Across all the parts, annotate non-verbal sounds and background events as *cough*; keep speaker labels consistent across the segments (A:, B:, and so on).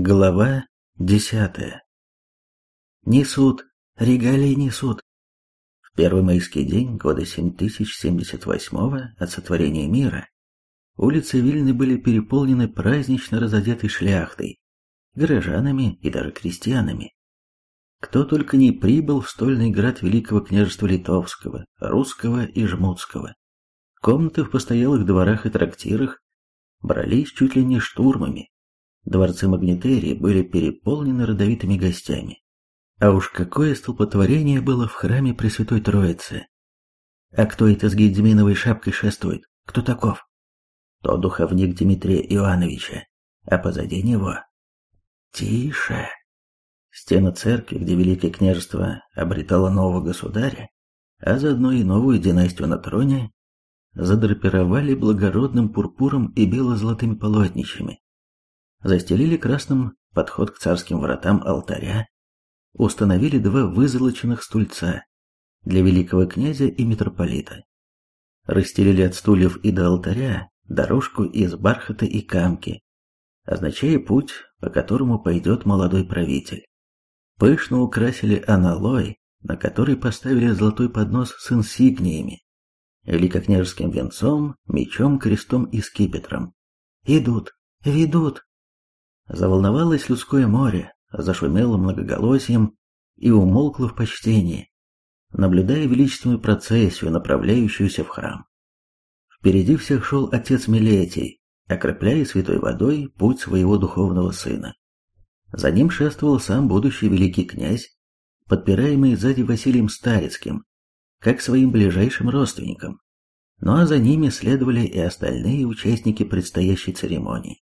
A: Глава десятая. Несут, регалии несут. В первый майский день года 7078 от сотворения мира улицы Вильны были переполнены празднично разодетой шляхтой, горожанами и даже крестьянами. Кто только не прибыл в стольный град Великого княжества Литовского, Русского и Жмутского. Комнаты в постоялых дворах и трактирах брались чуть ли не штурмами, Дворцы Магнитерии были переполнены родовитыми гостями. А уж какое столпотворение было в храме Пресвятой Троицы. А кто это с гедеминовой шапкой шествует? Кто таков? То духовник Дмитрия Иоанновича, а позади него... Тише. Стена церкви, где Великое княжество обретало нового государя, а заодно и новую династию на троне, задрапировали благородным пурпуром и бело-золотыми полотнищами застелили красным подход к царским вратам алтаря, установили два вызолоченных стульца для великого князя и митрополита, расстелили от стульев и до алтаря дорожку из бархата и камки, означая путь, по которому пойдет молодой правитель. Пышно украсили аналой, на который поставили золотой поднос с инсигниями, великокняжеским венцом, мечом, крестом и скипетром. Идут, ведут. Заволновалось людское море, зашумело многоголосием и умолкло в почтении, наблюдая величественную процессию, направляющуюся в храм. Впереди всех шел отец Милетий, окропляя святой водой путь своего духовного сына. За ним шествовал сам будущий великий князь, подпираемый сзади Василием Старицким, как своим ближайшим родственником. Ну а за ними следовали и остальные участники предстоящей церемонии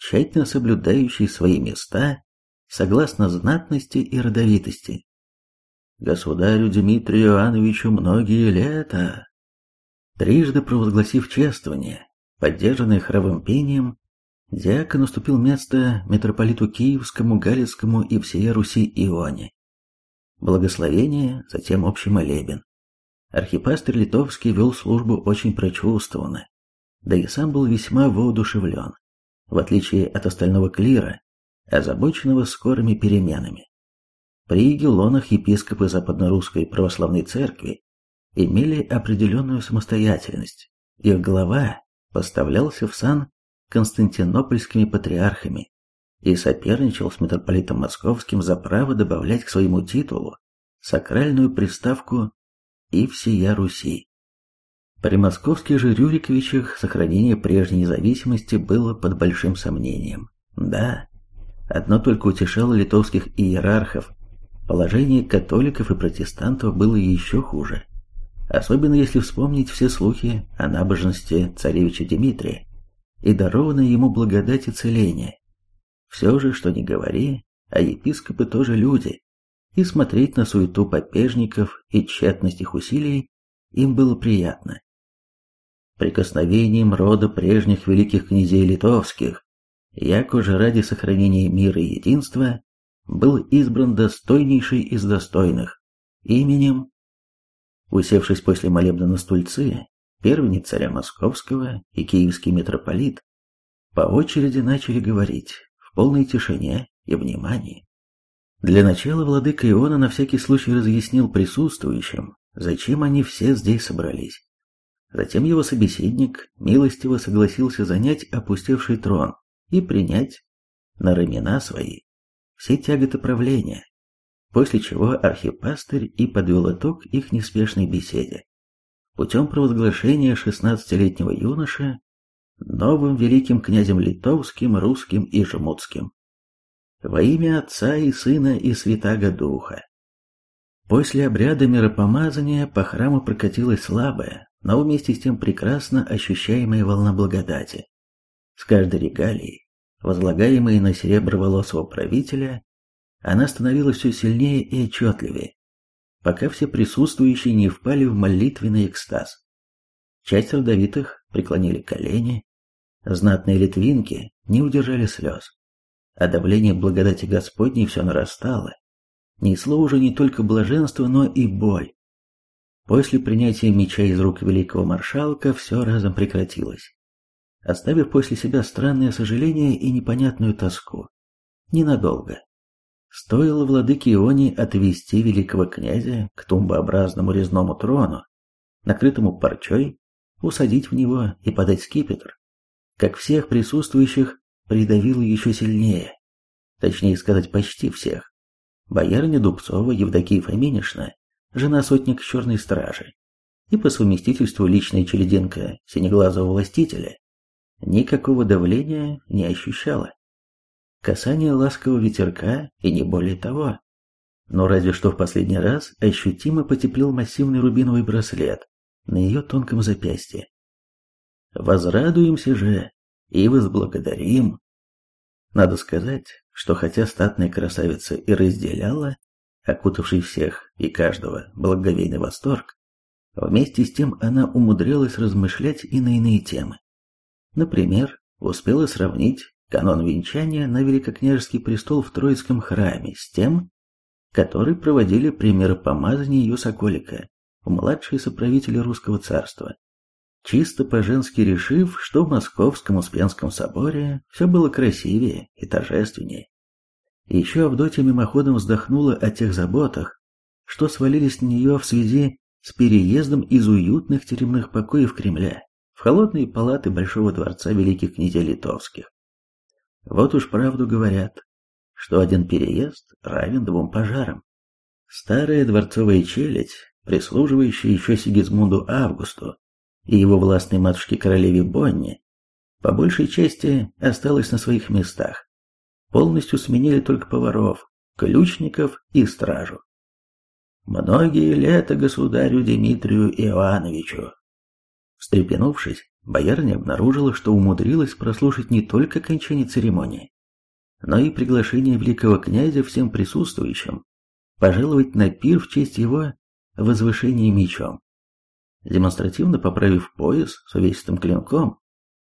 A: тщательно соблюдающий свои места согласно знатности и родовитости. Государю Дмитрию Иоанновичу многие лета. Трижды провозгласив чествование, поддержанное хоровым пением, диакон уступил место митрополиту Киевскому, Галицкому и всея Руси Ионе. Благословение, затем общий молебен. Архипастырь Литовский вел службу очень прочувствованно, да и сам был весьма воодушевлен в отличие от остального клира, озабоченного скорыми переменами. При Гелонах епископы Западно-Русской Православной Церкви имели определенную самостоятельность. Их глава поставлялся в сан константинопольскими патриархами и соперничал с митрополитом Московским за право добавлять к своему титулу сакральную приставку «и всея Руси». При московских же Рюриковичах сохранение прежней независимости было под большим сомнением. Да, одно только утешало литовских иерархов. Положение католиков и протестантов было еще хуже. Особенно если вспомнить все слухи о набожности царевича Дмитрия и дарованной ему благодать и целение. Все же, что ни говори, а епископы тоже люди, и смотреть на суету попежников и тщетность их усилий им было приятно прикосновением рода прежних великих князей литовских, як уже ради сохранения мира и единства, был избран достойнейший из достойных, именем, усевшись после молебна на стульцы, первенец царя Московского и киевский митрополит, по очереди начали говорить, в полной тишине и внимании. Для начала владыка Иона на всякий случай разъяснил присутствующим, зачем они все здесь собрались. Затем его собеседник милостиво согласился занять опустевший трон и принять на рамена свои все тяготы правления, после чего архипастырь и подвел итог их неспешной беседе. Путем провозглашения шестнадцатилетнего юноши новым великим князем литовским, русским и жмутским. Во имя Отца и Сына и Святаго Духа. После обряда миропомазания по храму прокатилась слабая, но вместе с тем прекрасно ощущаемая волна благодати. С каждой регалией, возлагаемой на сереброволосого правителя, она становилась все сильнее и отчетливее, пока все присутствующие не впали в молитвенный экстаз. Часть родовитых преклонили колени, знатные литвинки не удержали слез, а давление благодати Господней все нарастало, несло уже не только блаженство, но и боль. После принятия меча из рук великого маршалка все разом прекратилось, оставив после себя странное сожаление и непонятную тоску. ненадолго. Стоило владыке Иони отвести великого князя к тумбообразному резному трону, накрытому парчой, усадить в него и подать скипетр, как всех присутствующих придавило еще сильнее. Точнее сказать, почти всех. Боярня Дубцова Евдокия Фоминишна, жена сотника черной стражи, и по совместительству личная черединка синеглазого властителя, никакого давления не ощущала. Касание ласкового ветерка и не более того. Но разве что в последний раз ощутимо потеплел массивный рубиновый браслет на ее тонком запястье. Возрадуемся же и возблагодарим. Надо сказать, что хотя статная красавица и разделяла, окутавший всех и каждого благоговейный восторг, вместе с тем она умудрялась размышлять и на иные темы. Например, успела сравнить канон венчания на великокняжеский престол в Троицком храме с тем, который проводили при миропомазании ее соколика, младшие соправители русского царства, чисто по-женски решив, что в Московском Успенском соборе все было красивее и торжественнее. Еще Авдотья мимоходом вздохнула о тех заботах, что свалились на нее в связи с переездом из уютных тюремных покоев Кремля в холодные палаты Большого дворца великих князей литовских. Вот уж правду говорят, что один переезд равен двум пожарам. Старая дворцовая челядь, прислуживающая еще Сигизмунду Августу и его властной матушке королеве Бонне, по большей части осталась на своих местах. Полностью сменили только поваров, ключников и стражу. Многие лета государю Дмитрию Иоанновичу. Встрепенувшись, боярня обнаружила, что умудрилась прослушать не только окончание церемонии, но и приглашение великого князя всем присутствующим пожаловать на пир в честь его возвышения мечом. Демонстративно поправив пояс с увесистым клинком,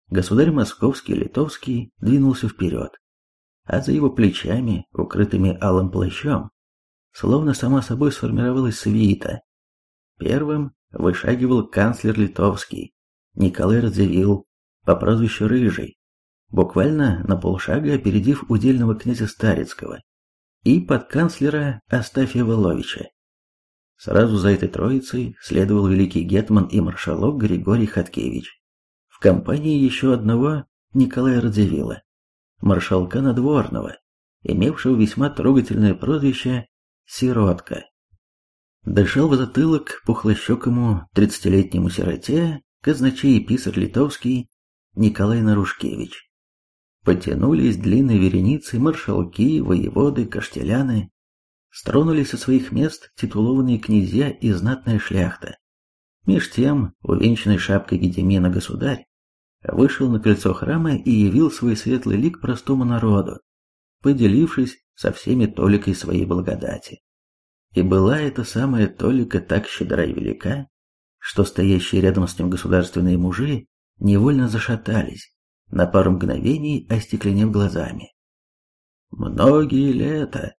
A: государь московский литовский двинулся вперед, а за его плечами, укрытыми алым плащом, словно сама собой сформировалась свита. Первым вышагивал канцлер литовский, Николай Радзивилл, по прозвищу Рыжий, буквально на полшага опередив удельного князя Старицкого и подканцлера Астафия Воловича. Сразу за этой троицей следовал великий гетман и маршалок Григорий Хаткевич. В компании еще одного Николая Радзивилла, маршалка надворного, имевшего весьма трогательное прозвище «Сиротка». Дышал в затылок пухлощекому тридцатилетнему сироте казначей и писарь литовский Николай Нарушкевич. Потянулись длинной вереницей маршалки, воеводы, каштеляны. Стронулись со своих мест титулованные князья и знатная шляхта. Меж тем, увенчанный шапкой Гедемина государь, вышел на кольцо храма и явил свой светлый лик простому народу, поделившись со всеми толикой своей благодати. И была эта самая толика так щедра и велика, что стоящие рядом с ним государственные мужи невольно зашатались, на пару мгновений остекленев глазами. «Многие лета!»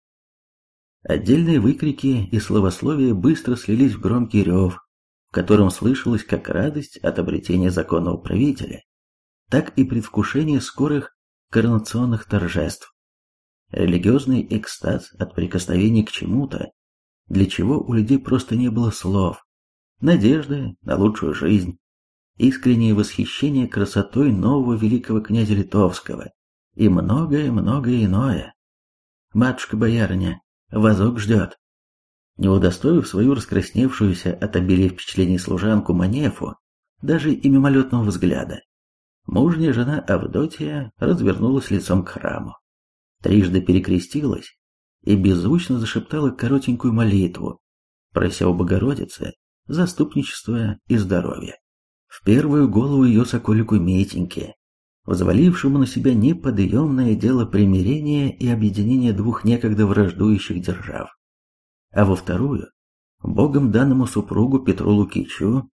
A: Отдельные выкрики и словословия быстро слились в громкий рев, в котором слышалась как радость от обретения законного правителя, так и предвкушение скорых коронационных торжеств. Религиозный экстаз от прикосновения к чему-то, для чего у людей просто не было слов, надежды на лучшую жизнь, искреннее восхищение красотой нового великого князя Литовского и многое-многое иное. Матушка-боярыня, вазок ждет. Не удостоив свою раскрасневшуюся от обилия впечатлений служанку Манефу, даже и мимолетного взгляда, мужняя жена Авдотья развернулась лицом к храму, трижды перекрестилась и беззвучно зашептала коротенькую молитву, прося у Богородицы заступничества и здоровья. В первую голову ее соколику Митеньке, взвалившему на себя неподъемное дело примирения и объединения двух некогда враждующих держав. А во вторую, богом данному супругу Петру Лукичу,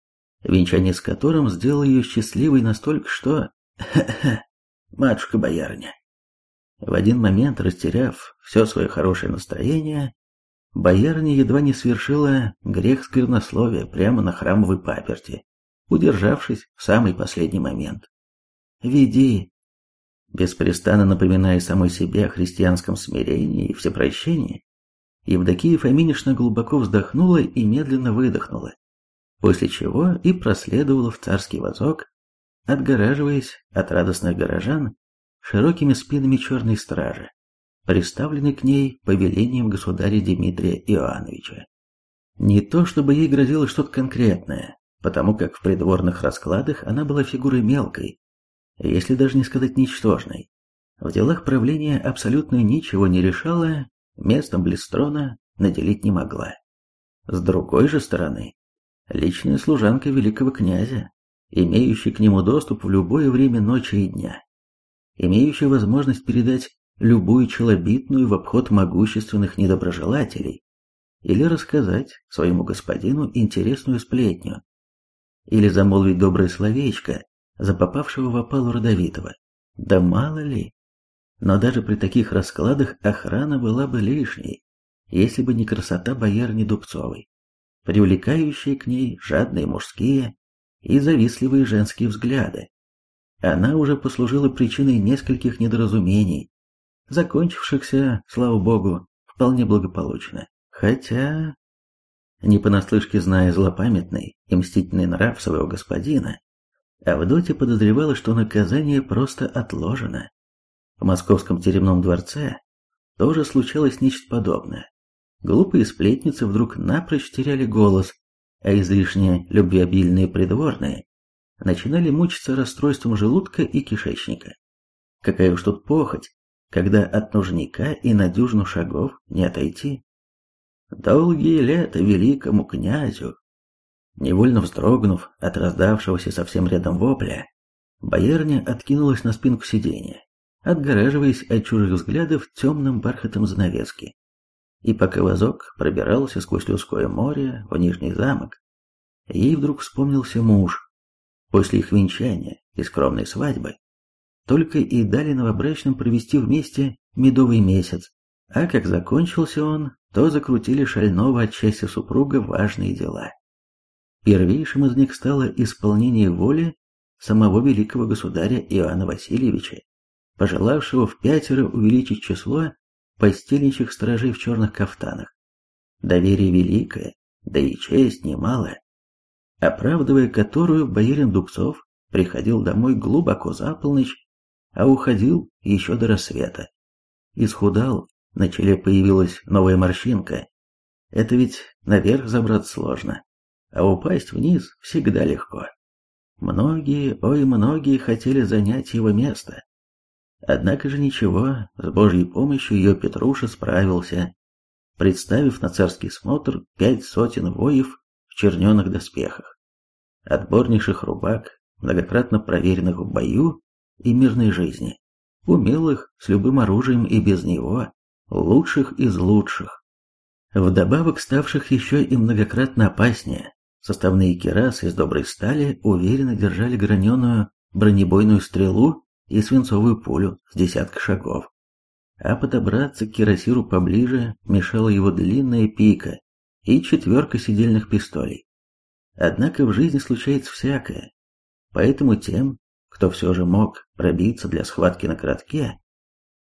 A: венчание с которым сделало ее счастливой настолько, что... *laughs* матушка-боярня. В один момент, растеряв все свое хорошее настроение, Боярня едва не совершила грех сквернословия прямо на храмовой паперти, удержавшись в самый последний момент. «Веди!» Беспрестанно напоминая самой себе о христианском смирении и всепрощении, Евдокия Фоминишна глубоко вздохнула и медленно выдохнула, после чего и проследовала в царский вазок, отгораживаясь от радостных горожан широкими спинами черной стражи, приставленной к ней повелением государя Дмитрия Иоанновича. Не то чтобы ей грозило что-то конкретное, потому как в придворных раскладах она была фигурой мелкой, если даже не сказать ничтожной. В делах правления абсолютно ничего не решала, местом Блистрона наделить не могла. С другой же стороны, личная служанка великого князя, имеющая к нему доступ в любое время ночи и дня, имеющая возможность передать любую челобитную в обход могущественных недоброжелателей, или рассказать своему господину интересную сплетню, или замолвить доброе словечко за попавшего в опалу родовитого. Да мало ли. Но даже при таких раскладах охрана была бы лишней, если бы не красота боярни Дубцовой, привлекающие к ней жадные мужские и завистливые женские взгляды. Она уже послужила причиной нескольких недоразумений, закончившихся, слава богу, вполне благополучно. Хотя, не понаслышке зная злопамятный и мстительный нрав своего господина, Авдотья подозревала, что наказание просто отложено. В московском тюремном дворце тоже случалось нечто подобное. Глупые сплетницы вдруг напрочь теряли голос, а излишне любвеобильные придворные начинали мучиться расстройством желудка и кишечника. Какая уж тут похоть, когда от нужника и на дюжину шагов не отойти. Долгие лета великому князю. Невольно вздрогнув от раздавшегося совсем рядом вопля, боярня откинулась на спинку сиденья, отгораживаясь от чужих взглядов темным бархатом занавески. И пока вазок пробирался сквозь людское море в Нижний замок, ей вдруг вспомнился муж. После их венчания и скромной свадьбы только и дали новобрачным провести вместе медовый месяц, а как закончился он, то закрутили шального от счастья супруга важные дела. Первейшим из них стало исполнение воли самого великого государя Иоанна Васильевича, пожелавшего в пятеро увеличить число постельничьих стражей в черных кафтанах. Доверие великое, да и честь немалая, оправдывая которую боярин Дубцов приходил домой глубоко за полночь, а уходил еще до рассвета. Исхудал на челе появилась новая морщинка. Это ведь наверх забраться сложно, а упасть вниз всегда легко. Многие, ой, многие хотели занять его место. Однако же ничего, с Божьей помощью ее Петруша справился, представив на царский смотр пять сотен воев в черненых доспехах, отборнейших рубак, многократно проверенных в бою и мирной жизни, умелых с любым оружием и без него, лучших из лучших. Вдобавок ставших еще и многократно опаснее, составные керасы из доброй стали уверенно держали граненую бронебойную стрелу и свинцовую пулю с десятка шагов. А подобраться к кирасиру поближе мешала его длинная пика и четверка сидельных пистолей. Однако в жизни случается всякое, поэтому тем, кто все же мог пробиться для схватки на коротке,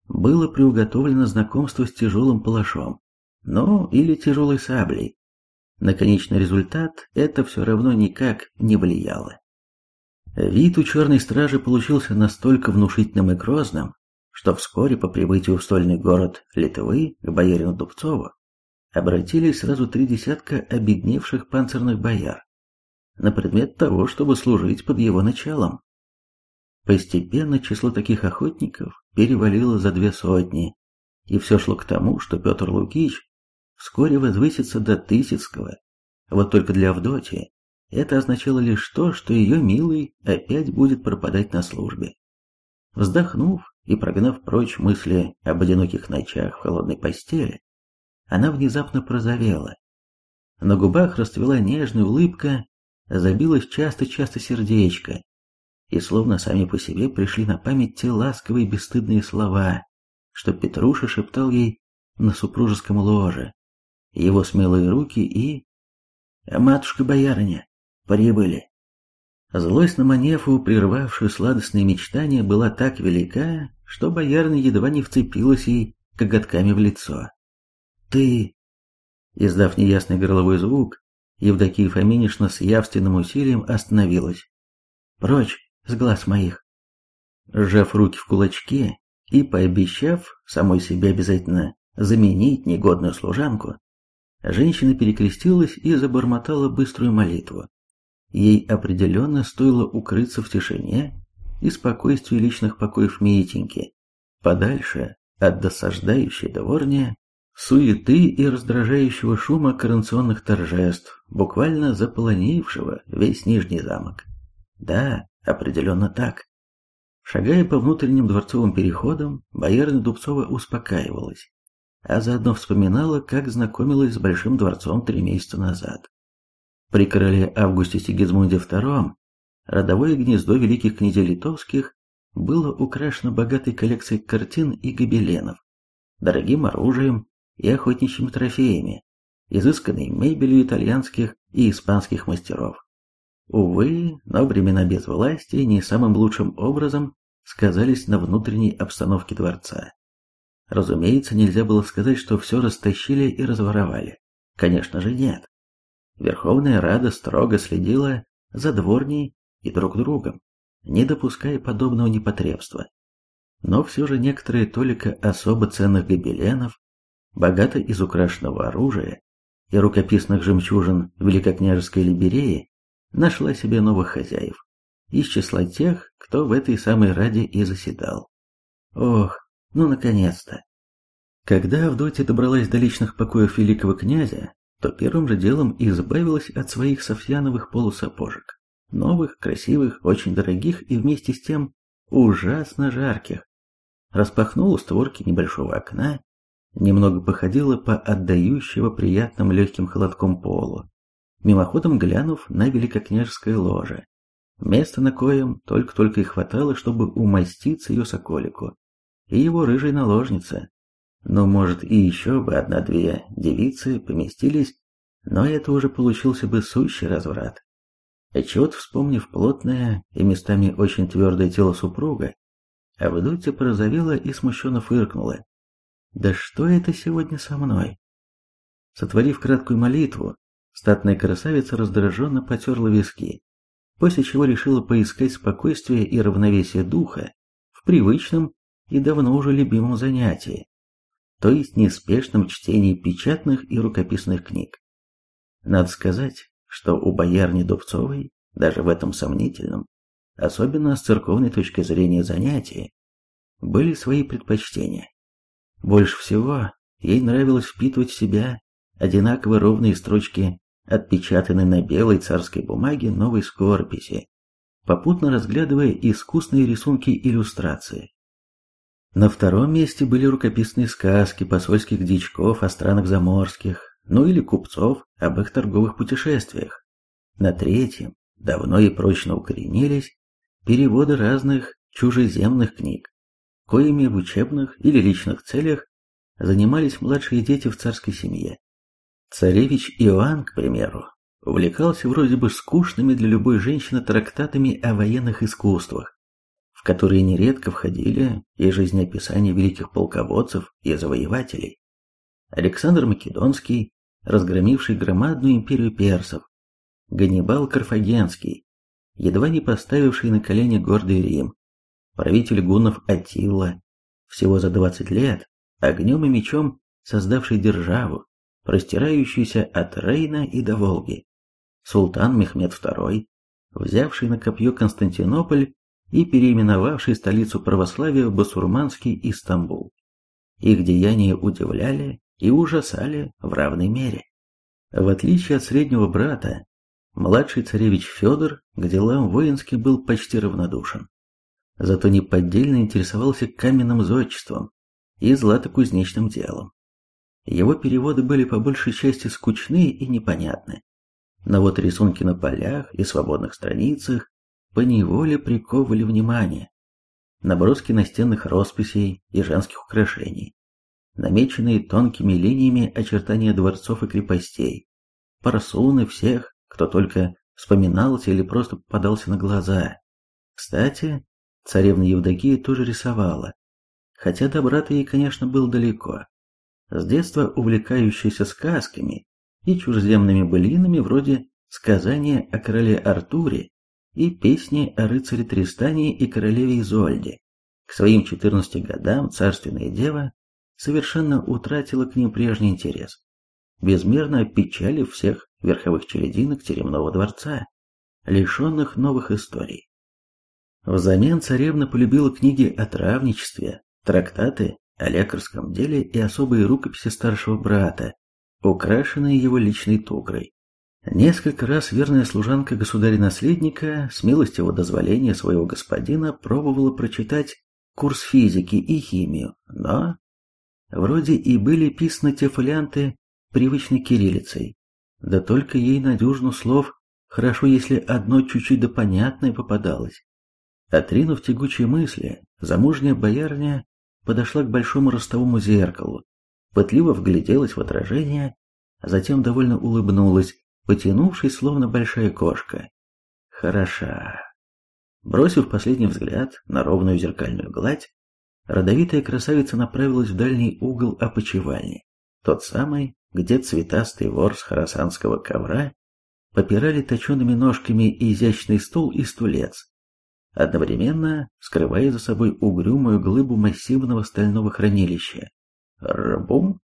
A: было приуготовлено знакомство с тяжелым палашом, ну или тяжелой саблей. На конечный результат это все равно никак не влияло. Вид у черной стражи получился настолько внушительным и грозным, что вскоре по прибытию в стольный город Литвы к боярину Дубцову обратились сразу три десятка обедневших панцирных бояр на предмет того, чтобы служить под его началом. Постепенно число таких охотников перевалило за две сотни, и все шло к тому, что Петр Лукич вскоре возвысится до Тысяцкого. Вот только для Авдотьи это означало лишь то, что ее милый опять будет пропадать на службе. Вздохнув и прогнав прочь мысли об одиноких ночах в холодной постели, она внезапно прозовела. На губах расцвела нежная улыбка, забилось часто-часто сердечко, и словно сами по себе пришли на память те ласковые бесстыдные слова, что Петруша шептал ей на супружеском ложе, его смелые руки и... «Матушка-боярыня, прибыли!» Злость на Манефу, прервавшую сладостные мечтания, была так велика, что боярня едва не вцепилась ей коготками в лицо. «Ты...» Издав неясный горловой звук, Евдокия Фоминишна с явственным усилием остановилась. «Прочь с глаз моих!» Сжав руки в кулачки и пообещав самой себе обязательно заменить негодную служанку, женщина перекрестилась и забормотала быструю молитву. Ей определенно стоило укрыться в тишине и спокойствии личных покоев Митеньки, подальше от досаждающей дворни, суеты и раздражающего шума коронационных торжеств, буквально заполонившего весь Нижний замок. Да, определенно так. Шагая по внутренним дворцовым переходам, боярня Дубцова успокаивалась, а заодно вспоминала, как знакомилась с Большим дворцом три месяца назад. При короле Августе Сигизмунде II родовое гнездо великих князей литовских было украшено богатой коллекцией картин и гобеленов, дорогим оружием и охотничьими трофеями, изысканной мебелью итальянских и испанских мастеров. Увы, но времена безвластия не самым лучшим образом сказались на внутренней обстановке дворца. Разумеется, нельзя было сказать, что все растащили и разворовали. Конечно же нет. Верховная Рада строго следила за дворней и друг другом, не допуская подобного непотребства. Но все же некоторые только особо ценных гобеленов, богато изукрашенного оружия и рукописных жемчужин Великокняжеской Либереи нашла себе новых хозяев, из числа тех, кто в этой самой Раде и заседал. Ох, ну наконец-то! Когда Авдотья добралась до личных покоев великого князя, то первым же делом избавилась от своих софьяновых полусапожек. Новых, красивых, очень дорогих и вместе с тем ужасно жарких. Распахнула створки небольшого окна, немного походила по отдающего приятным легким холодком полу, мимоходом глянув на великокняжеское ложе, место на коем только-только и хватало, чтобы умаститься ее соколику и его рыжей наложнице. Ну, может, и еще бы одна-две девицы поместились, но это уже получился бы сущий разврат. Отчего-то вспомнив плотное и местами очень твердое тело супруга, Авдотья порозовела и смущенно фыркнула. «Да что это сегодня со мной?» Сотворив краткую молитву, статная красавица раздраженно потерла виски, после чего решила поискать спокойствие и равновесие духа в привычном и давно уже любимом занятии, то есть неспешном чтении печатных и рукописных книг. Надо сказать, что у боярни Дубцовой, даже в этом сомнительном, особенно с церковной точки зрения занятия, были свои предпочтения. Больше всего ей нравилось впитывать в себя одинаково ровные строчки, отпечатанные на белой царской бумаге новой скорописи, попутно разглядывая искусные рисунки иллюстрации. На втором месте были рукописные сказки посольских дичков о странах заморских, ну или купцов об их торговых путешествиях. На третьем давно и прочно укоренились переводы разных чужеземных книг, коими в учебных или личных целях занимались младшие дети в царской семье. Царевич Иоанн, к примеру, увлекался вроде бы скучными для любой женщины трактатами о военных искусствах, в которые нередко входили и жизнеописания великих полководцев и завоевателей. Александр Македонский, разгромивший громадную империю персов, Ганнибал Карфагенский, едва не поставивший на колени гордый Рим, правитель гуннов Аттила, всего за 20 лет, огнем и мечом создавший державу, простирающуюся от Рейна и до Волги, султан Мехмед II, взявший на копье Константинополь и переименовавший столицу православия в басурманский Истамбул. Их деяния удивляли и ужасали в равной мере. В отличие от среднего брата, младший царевич Федор к делам воинским был почти равнодушен. Зато неподдельно интересовался каменным зодчеством и златокузнечным делом. Его переводы были по большей части скучны и непонятны. Но вот рисунки на полях и свободных страницах поневоле приковывали внимание. Наброски настенных росписей и женских украшений, намеченные тонкими линиями очертания дворцов и крепостей, парсуны всех, кто только вспоминался или просто попадался на глаза. Кстати, царевна Евдокия тоже рисовала, хотя добра-то ей, конечно, был далеко. С детства увлекающаяся сказками и чужеземными былинами вроде сказания о короле Артуре и песни о рыцаре Тристане и королеве Изольде. К своим 14 годам царственная дева совершенно утратила к ним прежний интерес, безмерно опечалив всех верховых черединок теремного дворца, лишенных новых историй. Взамен царевна полюбила книги о травничестве, трактаты о лекарском деле и особые рукописи старшего брата, украшенные его личной тугрой. Несколько раз верная служанка государя-наследника с милостивого дозволения своего господина пробовала прочитать курс физики и химию, но вроде и были писаны те фолианты привычной кириллицей, да только ей на дюжину слов хорошо, если одно чуть-чуть да понятное попадалось. Отринув тягучие мысли, замужняя боярня подошла к большому ростовому зеркалу, пытливо вгляделась в отражение, а затем довольно улыбнулась, потянувшись, словно большая кошка. Хороша. Бросив последний взгляд на ровную зеркальную гладь, родовитая красавица направилась в дальний угол опочивальни, тот самый, где цветастый вор с хоросанского ковра попирали точеными ножками изящный стол и стулец, одновременно скрывая за собой угрюмую глыбу массивного стального хранилища. Рбум!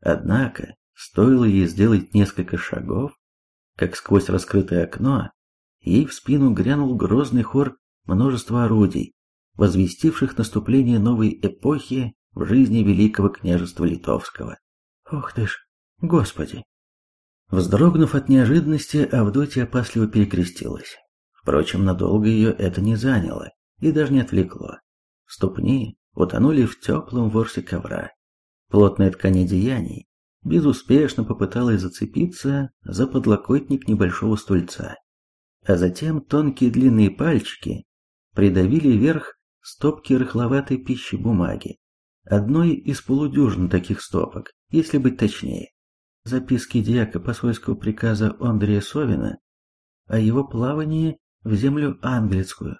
A: Однако, стоило ей сделать несколько шагов, как сквозь раскрытое окно ей в спину грянул грозный хор множества орудий, возвестивших наступление новой эпохи в жизни Великого княжества Литовского. Ох ты ж, господи! Вздрогнув от неожиданности, Авдотья опасливо перекрестилась. Впрочем, надолго ее это не заняло и даже не отвлекло. Ступни утонули в теплом ворсе ковра. Плотная ткань одеяний безуспешно попыталась зацепиться за подлокотник небольшого стульца. А затем тонкие длинные пальчики придавили вверх стопки рыхловатой пищи бумаги. Одной из полудюжин таких стопок, если быть точнее. Записки дьяка посольского приказа Андрея Совина о его плавании в землю английскую.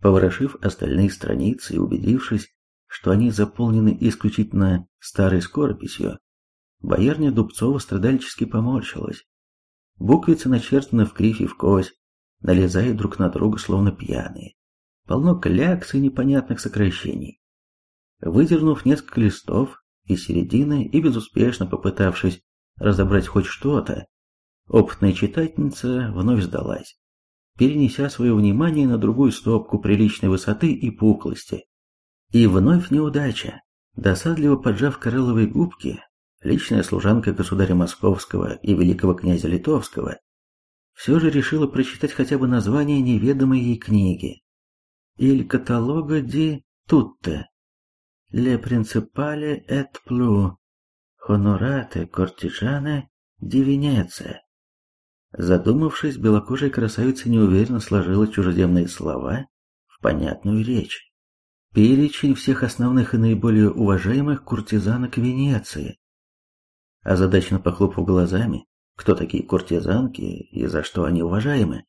A: Поворошив остальные страницы и убедившись, что они заполнены исключительно старой скорописью, Боярня Дубцова страдальчески поморщилась. Буквицы начертаны в кривь и в кось, налезают друг на друга, словно пьяные. Полно клякс и непонятных сокращений. Выдернув несколько листов из середины и безуспешно попытавшись разобрать хоть что-то, опытная читательница вновь сдалась, перенеся свое внимание на другую стопку приличной высоты и пухлости. И вновь неудача. Досадливо поджав коралловые губки, личная служанка государя Московского и великого князя Литовского, все же решила прочитать хотя бы название неведомой ей книги. «Il catalogo di tutte, le principale et plus honorate cortigiane di Venezia». Задумавшись, белокожая красавица неуверенно сложила чужеземные слова в понятную речь. Перечень всех основных и наиболее уважаемых куртизанок Венеции, озадаченно похлопав глазами, кто такие куртизанки и за что они уважаемы.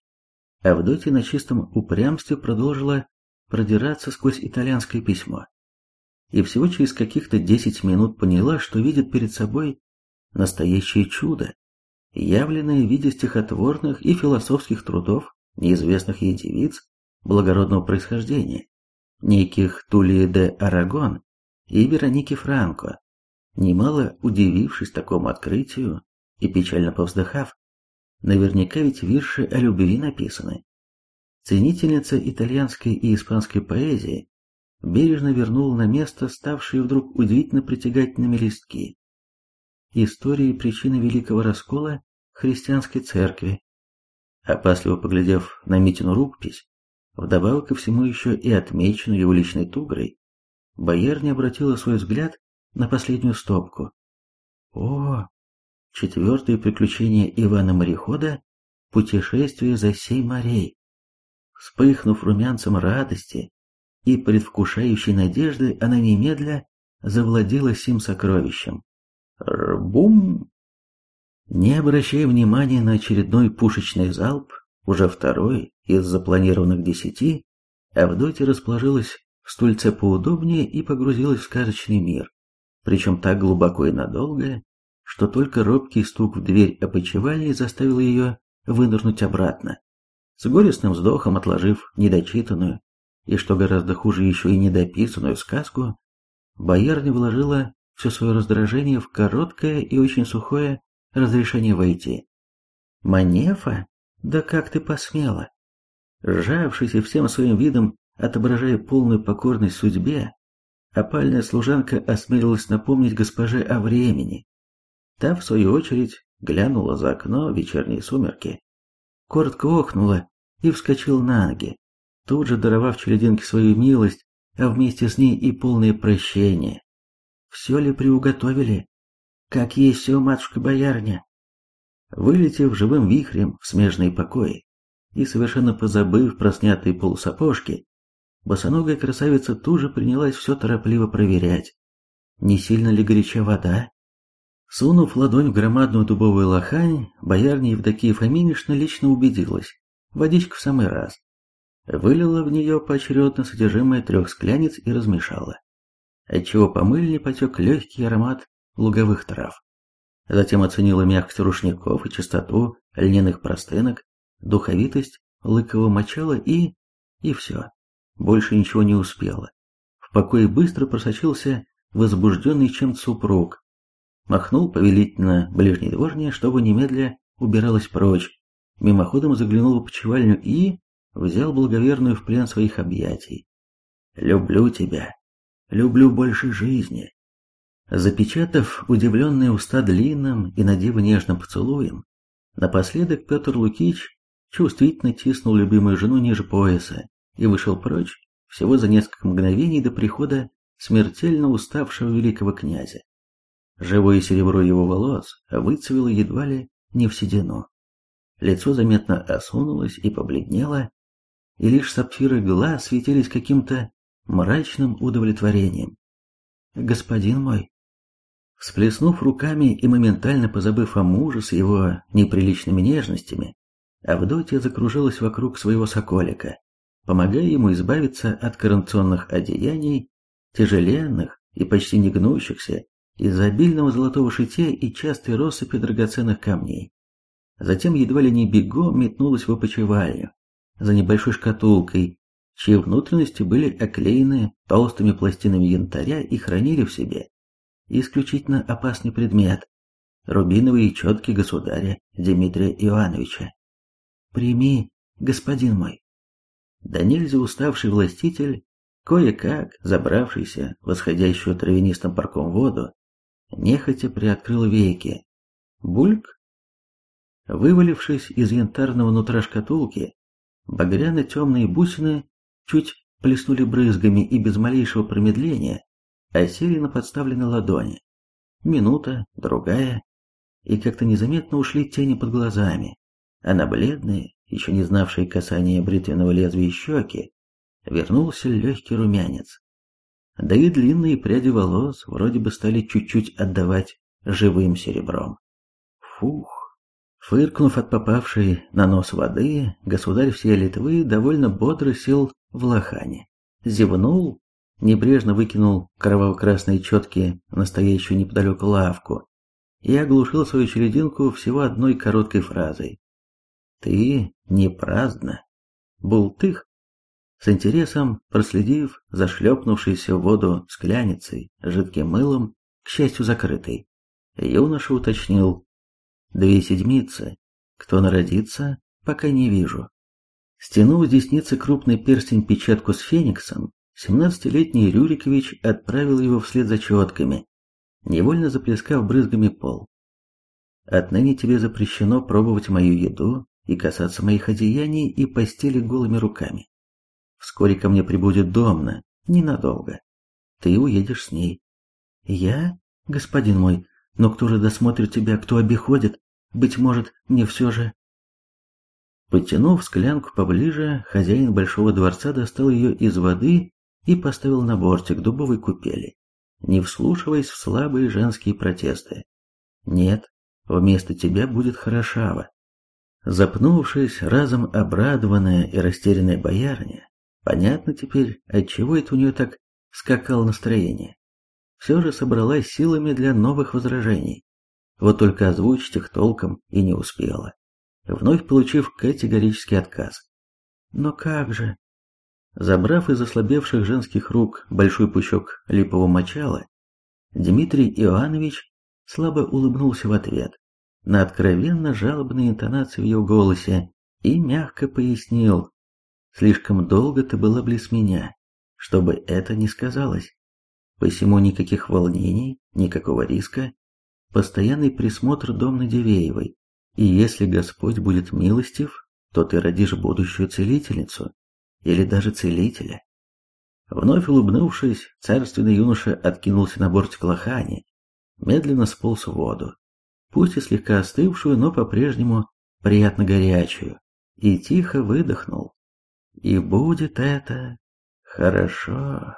A: Авдотья на чистом упрямстве продолжила продираться сквозь итальянское письмо. И всего через каких-то десять минут поняла, что видит перед собой настоящее чудо, явленное в виде стихотворных и философских трудов неизвестных ей девиц благородного происхождения, неких Тулии де Арагон и Вероники Франко, Немало удивившись такому открытию и печально повздыхав, наверняка ведь вирши о любви написаны. Ценительница итальянской и испанской поэзии бережно вернула на место ставшие вдруг удивительно притягательными листки. Истории причины великого раскола христианской церкви. Опасливо поглядев на Митину рукопись, вдобавок ко всему еще и отмеченную его личной тугрой, боярня обратила свой взгляд на последнюю стопку. О, четвертое приключение Ивана Морехода «Путешествие за сей морей». Вспыхнув румянцем радости и предвкушающей надежды, она немедля завладела сим сокровищем. Рбум! Не обращая внимания на очередной пушечный залп, уже второй из запланированных десяти, Авдотья расположилась в стульце поудобнее и погрузилась в сказочный мир, причем так глубоко и надолго, что только робкий стук в дверь опочивальни заставил ее вынырнуть обратно. С горестным вздохом отложив недочитанную и, что гораздо хуже, еще и недописанную сказку, боярня вложила все свое раздражение в короткое и очень сухое разрешение войти. «Манефа? Да как ты посмела?» Сжавшись и всем своим видом, отображая полную покорность судьбе, опальная служанка осмелилась напомнить госпоже о времени. Та, в свою очередь, глянула за окно вечерние сумерки, коротко охнула и вскочила на ноги, тут же даровав черединке свою милость, а вместе с ней и полное прощение. «Все ли приуготовили? Как есть все, матушка-боярня?» Вылетев живым вихрем в смежные покои и совершенно позабыв про снятые полусапожки, босоногая красавица тут же принялась все торопливо проверять, не сильно ли горяча вода. Сунув ладонь в громадную дубовую лохань, боярня Евдокия Фоминишна лично убедилась, водичка в самый раз. Вылила в нее поочередно содержимое трех скляниц и размешала, отчего по мыльне потек легкий аромат луговых трав. Затем оценила мягкость рушников и чистоту льняных простынок, духовитость лыкового мочала и... и все. Больше ничего не успела. В покое быстро просочился возбужденный чем-то супруг. Махнул повелительно ближней дворне, чтобы немедля убиралась прочь. Мимоходом заглянул в почевальню и... взял благоверную в плен своих объятий. «Люблю тебя. Люблю больше жизни. Запечатав удивленные уста длинным и надиво нежным поцелуем, напоследок Петр Лукич чувствительно тиснул любимую жену ниже пояса и вышел прочь всего за несколько мгновений до прихода смертельно уставшего великого князя. Живое серебро его волос выцвело едва ли не в седину. Лицо заметно осунулось и побледнело, и лишь сапфиры глаз светились каким-то мрачным удовлетворением. «Господин мой», Всплеснув руками и моментально позабыв о муже с его неприличными нежностями, Авдотья закружилась вокруг своего соколика, помогая ему избавиться от коронационных одеяний, тяжеленных и почти не гнущихся, из-за обильного золотого шитья и частой россыпи драгоценных камней. Затем едва ли не бегом метнулась в опочивальню, за небольшой шкатулкой, чьи внутренности были оклеены толстыми пластинами янтаря и хранили в себе исключительно опасный предмет – рубиновые четки государя Дмитрия Ивановича. «Прими, господин мой». Да нельзя уставший властитель, кое-как забравшийся восходящую травянистым парком воду, нехотя приоткрыл веки. Бульк? Вывалившись из янтарного нутра шкатулки, багряно-темные бусины чуть плеснули брызгами и без малейшего промедления осели на подставленной ладони. Минута, другая, и как-то незаметно ушли тени под глазами, а на бледные, еще не знавшие касания бритвенного лезвия щеки, вернулся легкий румянец. Да и длинные пряди волос вроде бы стали чуть-чуть отдавать живым серебром. Фух! Фыркнув от попавшей на нос воды, государь всей Литвы довольно бодро сел в лохане, зевнул небрежно выкинул кроваво-красные четки настоящую неподалеку лавку и оглушил свою черединку всего одной короткой фразой. «Ты не праздна, бултых!» С интересом, проследив за шлепнувшейся в воду скляницей, жидким мылом, к счастью закрытой, юноша уточнил. «Две седмицы. Кто народится, пока не вижу». Стянув с десницы крупный перстень-печатку с фениксом, Семнадцатилетний Рюрикович отправил его вслед за четками, невольно заплескав брызгами пол. «Отныне тебе запрещено пробовать мою еду и касаться моих одеяний и постели голыми руками. Вскоре ко мне прибудет Домна, ненадолго. Ты уедешь с ней. Я, господин мой, но кто же досмотрит тебя, кто обиходит? Быть может, мне все же...» Подтянув склянку поближе, хозяин большого дворца достал ее из воды и поставил на бортик дубовой купели, не вслушиваясь в слабые женские протесты. «Нет, вместо тебя будет хорошава». Запнувшись, разом обрадованная и растерянная боярня, Понятно теперь, отчего это у нее так скакало настроение. Все же собралась силами для новых возражений. Вот только озвучить их толком и не успела, вновь получив категорический отказ. Но как же? Забрав из ослабевших женских рук большой пучок липового мочала, Дмитрий Иоаннович слабо улыбнулся в ответ на откровенно жалобные интонации в ее голосе и мягко пояснил, «Слишком долго ты была близ меня, чтобы это не сказалось. Посему никаких волнений, никакого риска, постоянный присмотр Домны Дивеевой, и если Господь будет милостив, то ты родишь будущую целительницу, или даже целителя». Вновь улыбнувшись, царственный юноша откинулся на бортик лохани, медленно сполз в воду пусть и слегка остывшую, но по-прежнему приятно горячую, и тихо выдохнул. И будет это хорошо.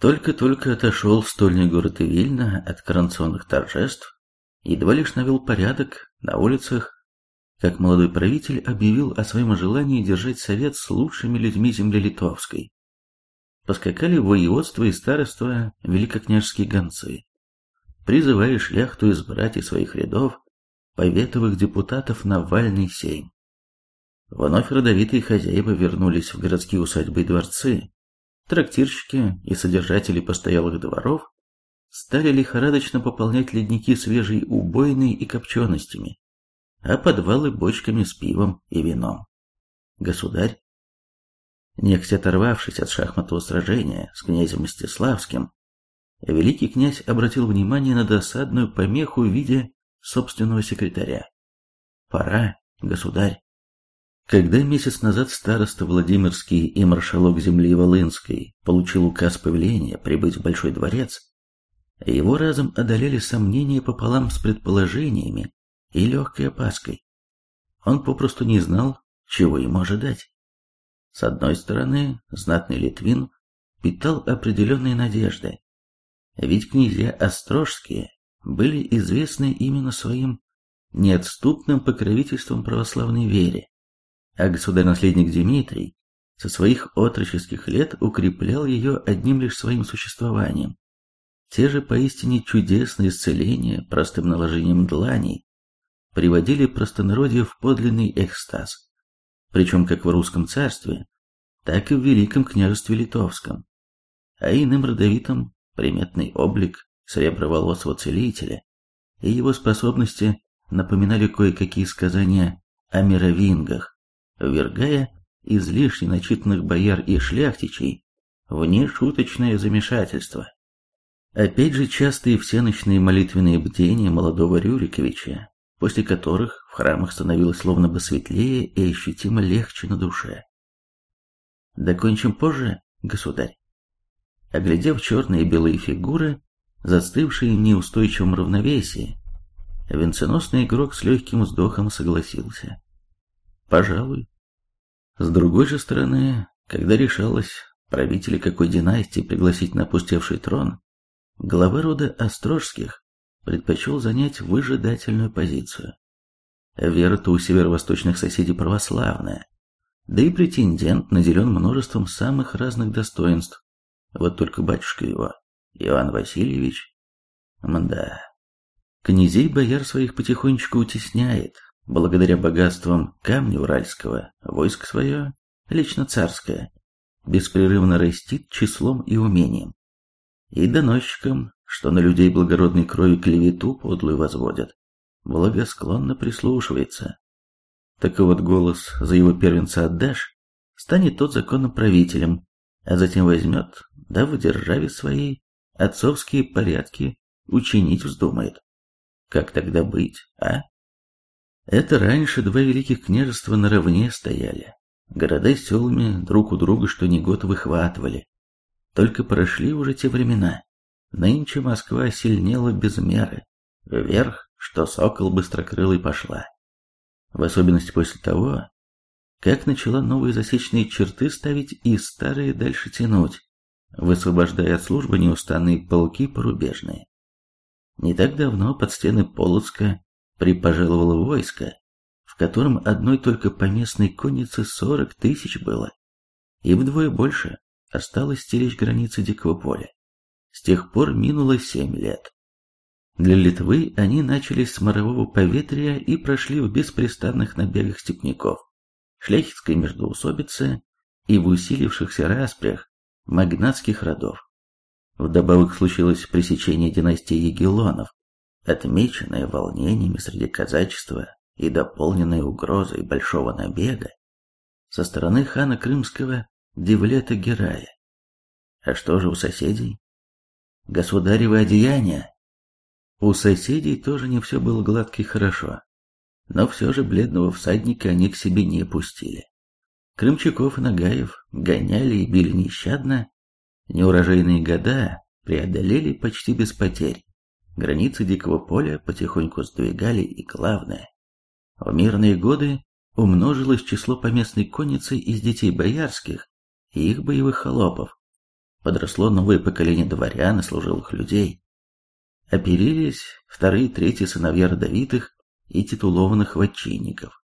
A: Только-только отошел стольный город Вильна от коронационных торжеств, едва лишь навел порядок на улицах, как молодой правитель объявил о своем желании держать совет с лучшими людьми земли литовской. Поскакали в воеводство и староство великокняжеские гонцы призывая шляхту избрать из своих рядов поветовых депутатов на вальный сейм. Вновь родовитые хозяева вернулись в городские усадьбы и дворцы. Трактирщики и содержатели постоялых дворов стали лихорадочно пополнять ледники свежей убойной и копченостями, а подвалы бочками с пивом и вином. Государь, нехотя оторвавшись от шахматного сражения с князем Мстиславским, великий князь обратил внимание на досадную помеху в виде собственного секретаря. «Пора, государь». Когда месяц назад староста Владимирский и маршалок земли Волынской получил указ повеления прибыть в Большой дворец, его разом одолели сомнения пополам с предположениями и легкой опаской. Он попросту не знал, чего ему ожидать. С одной стороны, знатный Литвин питал определенные надежды, ведь князья Острожские были известны именно своим неотступным покровительством православной вере, а государь-наследник Дмитрий со своих отроческих лет укреплял ее одним лишь своим существованием. Те же поистине чудесные исцеления простым наложением дланей приводили простонародье в подлинный экстаз, причем как в русском царстве, так и в Великом княжестве Литовском, а иным родовитым приметный облик среброволосого целителя и его способности напоминали кое-какие сказания о мировингах, ввергая излишне начитанных бояр и шляхтичей в нешуточное замешательство. Опять же частые всеночные молитвенные бдения молодого Рюриковича, после которых в храмах становилось словно бы светлее и ощутимо легче на душе. Докончим позже, государь. Оглядев черные и белые фигуры, застывшие в неустойчивом равновесии, венценосный игрок с легким вздохом согласился. Пожалуй. С другой же стороны, когда решалось правителя какой династии пригласить на опустевший трон, глава рода Острожских предпочел занять выжидательную позицию. Вера-то у северо-восточных соседей православная, да и претендент наделен множеством самых разных достоинств, вот только батюшка его, Иван Васильевич, мда. Князей бояр своих потихонечку утесняет, благодаря богатствам камня уральского, войск свое, лично царское, беспрерывно растит числом и умением. И доносчикам, что на людей благородной крови клевету подлую возводят, благосклонно прислушивается. Так вот голос за его первенца отдашь, станет тот законным правителем, а затем возьмет, да в державе своей отцовские порядки учинить вздумает. Как тогда быть, а? Это раньше два великих княжества наравне стояли. Города с селами друг у друга что ни год выхватывали. Только прошли уже те времена. Нынче Москва сильнела без меры. Вверх, что сокол быстрокрылый пошла. В особенности после того, как начала новые засечные черты ставить и старые дальше тянуть, высвобождая от службы неустанные полки порубежные. Не так давно под стены Полоцка припожаловало войско, в котором одной только поместной конницы сорок тысяч было, и вдвое больше осталось стеречь границы дикого поля. С тех пор минуло семь лет. Для Литвы они начались с морового поветрия и прошли в беспрестанных набегах степняков, шляхетской междоусобицы и в усилившихся распрях магнатских родов. Вдобавок случилось пресечение династии Егелонов, отмеченное волнениями среди казачества и дополненное угрозой большого набега со стороны хана Крымского Девлета Герая. А что же у соседей? Государевы одеяния. У соседей тоже не все было гладко и хорошо, но все же бледного всадника они к себе не пустили. Крымчаков и Нагаев гоняли и били нещадно, неурожайные года преодолели почти без потерь. Границы дикого поля потихоньку сдвигали, и главное, в мирные годы умножилось число поместной конницы из детей боярских и их боевых холопов. Подросло новое поколение дворян и служилых людей. Оперились вторые и третьи сыновья родовитых и титулованных вотчинников.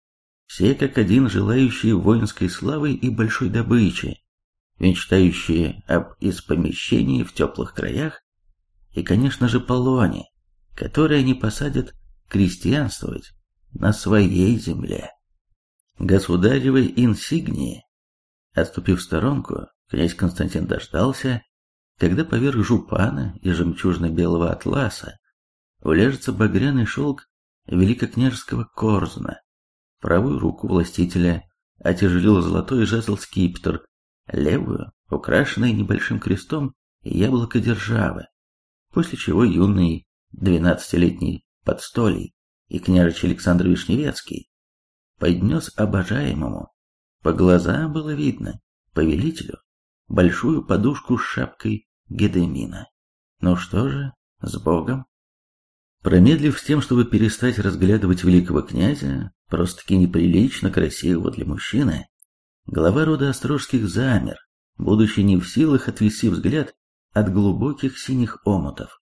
A: Все как один желающие воинской славы и большой добычи, мечтающие об испомещении в теплых краях и, конечно же, полоне, который они посадят крестьянствовать на своей земле. Государевой инсигнии, отступив в сторонку, князь Константин дождался, когда поверх жупана и жемчужно-белого атласа уляжется багряный шелк великокняжеского корзна. Правую руку властителя отяжелил золотой жезл скипетр, левую, украшенный небольшим крестом, яблоко державы, после чего юный двенадцатилетний подстолий и княжич Александр Вишневецкий поднес обожаемому, по глазам было видно, повелителю, большую подушку с шапкой Гедемина. Ну что же, с Богом? Промедлив с тем, чтобы перестать разглядывать великого князя, просто-таки неприлично красивого для мужчины, глава рода Острожских замер, будучи не в силах отвести взгляд от глубоких синих омутов.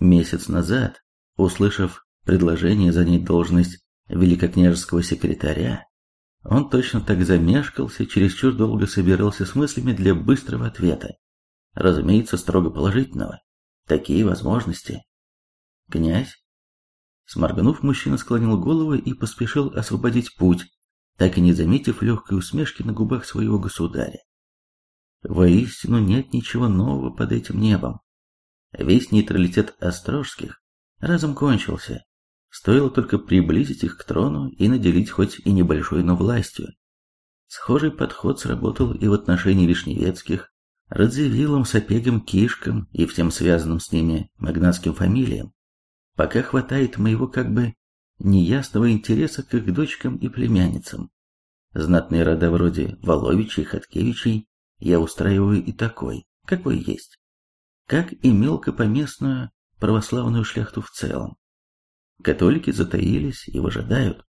A: Месяц назад, услышав предложение занять должность великокняжеского секретаря, он точно так замешкался, чересчур долго собирался с мыслями для быстрого ответа. Разумеется, строго положительного. Такие возможности. Князь? Сморгнув, мужчина склонил голову и поспешил освободить путь, так и не заметив легкой усмешки на губах своего государя. Воистину нет ничего нового под этим небом. Весь нейтралитет Острожских разом кончился, Стоило только приблизить их к трону и наделить хоть и небольшой, но властью. Схожий подход сработал и в отношении Вишневецких, Радзивиллом, Сапегом, Кишком и всем связанным с ними магнатским фамилиям. Пока хватает моего как бы неясного интереса к их дочкам и племянницам. Знатные рода вроде Воловичей, Хаткевичей я устраиваю и такой, какой есть. Как и мелкопоместную православную шляхту в целом. Католики затаились и выжидают.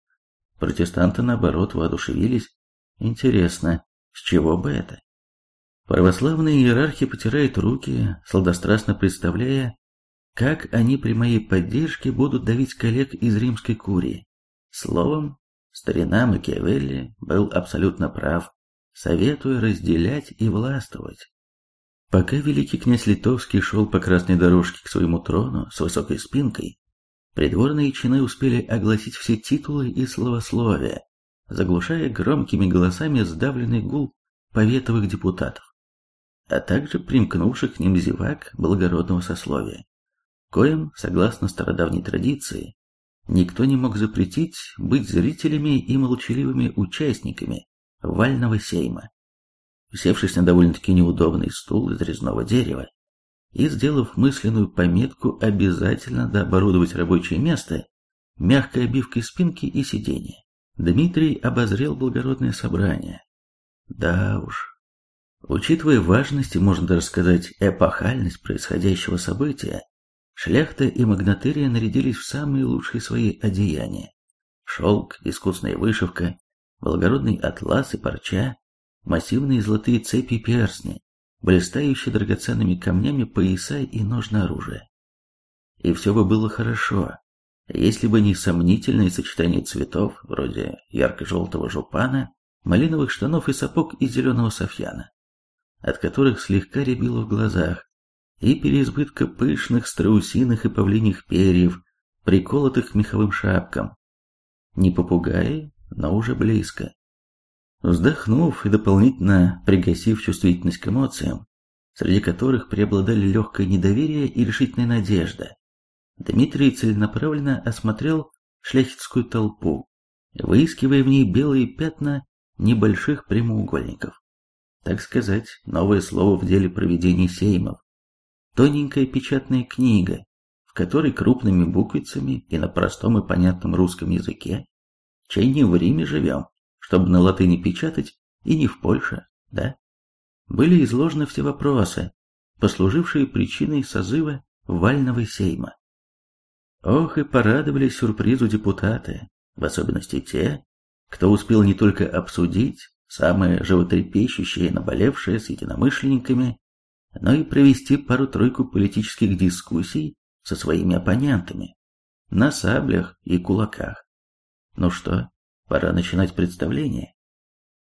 A: Протестанты, наоборот, воодушевились. Интересно, с чего бы это? Православные иерархи потирают руки, сладострастно представляя, как они при моей поддержке будут давить коллег из римской курии. Словом, старина Макиавелли был абсолютно прав, советуя разделять и властвовать. Пока великий князь Литовский шел по красной дорожке к своему трону с высокой спинкой, Придворные чины успели огласить все титулы и словословия, заглушая громкими голосами сдавленный гул поветовых депутатов, а также примкнувших к ним зевак благородного сословия, коим, согласно стародавней традиции, никто не мог запретить быть зрителями и молчаливыми участниками вального сейма. Усевшись на довольно-таки неудобный стул из резного дерева, и, сделав мысленную пометку обязательно дооборудовать рабочее место мягкой обивкой спинки и сиденья, Дмитрий обозрел благородное собрание. Да уж. Учитывая важность и, можно даже сказать, эпохальность происходящего события, шляхта и магнатерия нарядились в самые лучшие свои одеяния. Шелк, искусная вышивка, благородный атлас и парча, массивные золотые цепи и перстни, блистающие драгоценными камнями пояса и ножны оружия. И все бы было хорошо, Если бы не сомнительное сочетание цветов, вроде ярко-желтого жупана, малиновых штанов и сапог из зеленого софьяна, от которых слегка рябило в глазах, и переизбытка пышных страусиных и павлиних перьев, приколотых меховым шапкам. Не попугаи, но уже близко. Вздохнув и дополнительно пригасив чувствительность к эмоциям, среди которых преобладали легкое недоверие и решительная надежда, Дмитрий целенаправленно осмотрел шляхетскую толпу, выискивая в ней белые пятна небольших прямоугольников. Так сказать, новое слово в деле проведения сеймов. Тоненькая печатная книга, в которой крупными буквицами и на простом и понятном русском языке, чай не в Риме живем, чтобы на латыни печатать, и не в Польше, да? Были изложены все вопросы, послужившие причиной созыва вального сейма. Ох, и порадовались сюрпризу депутаты, в особенности те, кто успел не только обсудить самое животрепещущее и наболевшее с единомышленниками, но и провести пару-тройку политических дискуссий со своими оппонентами на саблях и кулаках. Ну что, Пора начинать представление.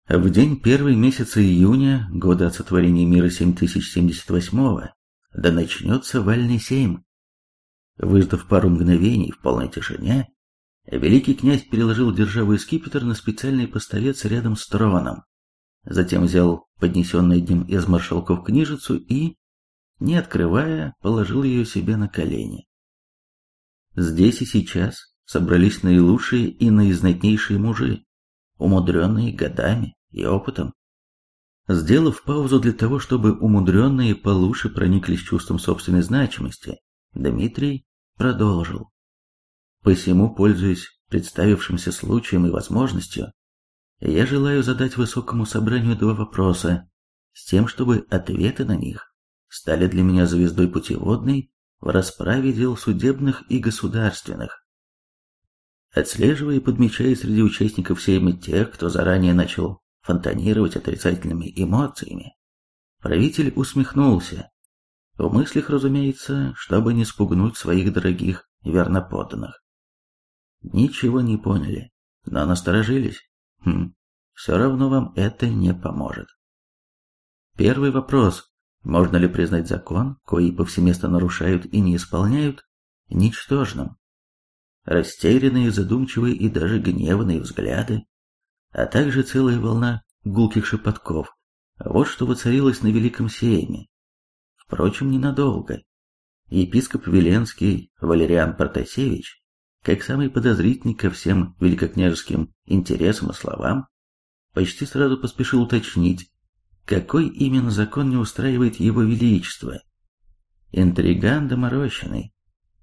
A: В день первый месяца июня года от сотворения мира 7078 да начнется вальный сейм. Выждав пару мгновений в полной тишине, великий князь переложил державу скипетр на специальный поставец рядом с троном. Затем взял поднесенный одним из маршалков книжицу и, не открывая, положил ее себе на колени. Здесь и сейчас собрались наилучшие и наизнатнейшие мужи, умудренные годами и опытом. Сделав паузу для того, чтобы умудренные получше прониклись чувством собственной значимости, Дмитрий продолжил. Посему, пользуясь представившимся случаем и возможностью, я желаю задать высокому собранию два вопроса, с тем, чтобы ответы на них стали для меня звездой путеводной в расправе дел судебных и государственных. Отслеживая и подмечая среди участников сейма тех, кто заранее начал фонтанировать отрицательными эмоциями, правитель усмехнулся. В мыслях, разумеется, чтобы не спугнуть своих дорогих верноподданных. Ничего не поняли, но насторожились. Хм, все равно вам это не поможет. Первый вопрос. Можно ли признать закон, кои повсеместно нарушают и не исполняют, ничтожным? Растерянные, задумчивые и даже гневные взгляды, а также целая волна гулких шепотков. Вот что воцарилось на Великом Сейме. Впрочем, ненадолго. Епископ Веленский Валериан Протасевич, как самый подозрительный ко всем великокняжеским интересам и словам, почти сразу поспешил уточнить, какой именно закон не устраивает его величество. Интриган доморощенный,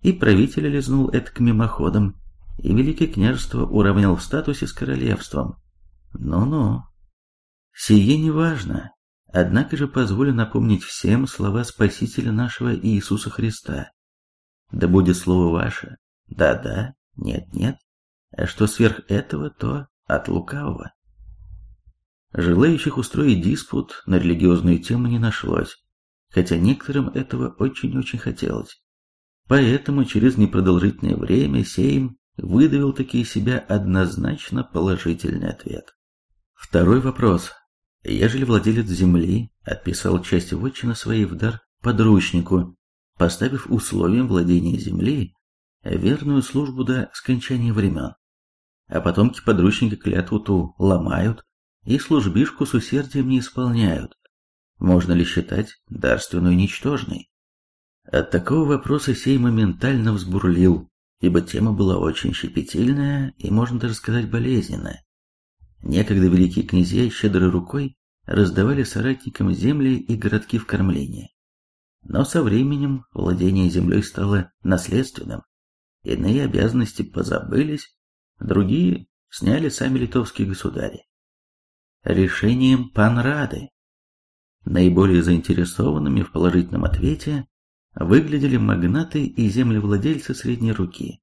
A: и правителя лизнул это мимоходом, и Великое княжество уравнял в статусе с королевством. Ну-ну. Сие не важно, однако же позволю напомнить всем слова Спасителя нашего Иисуса Христа. Да будет слово ваше, да-да, нет-нет, а что сверх этого, то от лукавого. Желающих устроить диспут на религиозную тему не нашлось, хотя некоторым этого очень-очень хотелось. Поэтому через непродолжительное время Сейм выдавил таки из себя однозначно положительный ответ. Второй вопрос. Ежели владелец земли отписал часть вотчины своей в дар подручнику, поставив условием владения земли верную службу до скончания времен, а потомки подручника клятву ту ломают и службишку с усердием не исполняют, можно ли считать дарственную ничтожной? От такого вопроса сей моментально взбурлил, ибо тема была очень щепетильная и, можно даже сказать, болезненная. Некогда великие князья щедрой рукой раздавали соратникам земли и городки в кормление. Но со временем владение землей стало наследственным. Иные обязанности позабылись, другие сняли сами литовские государи. Решением панрады. Наиболее заинтересованными в положительном ответе выглядели магнаты и землевладельцы средней руки.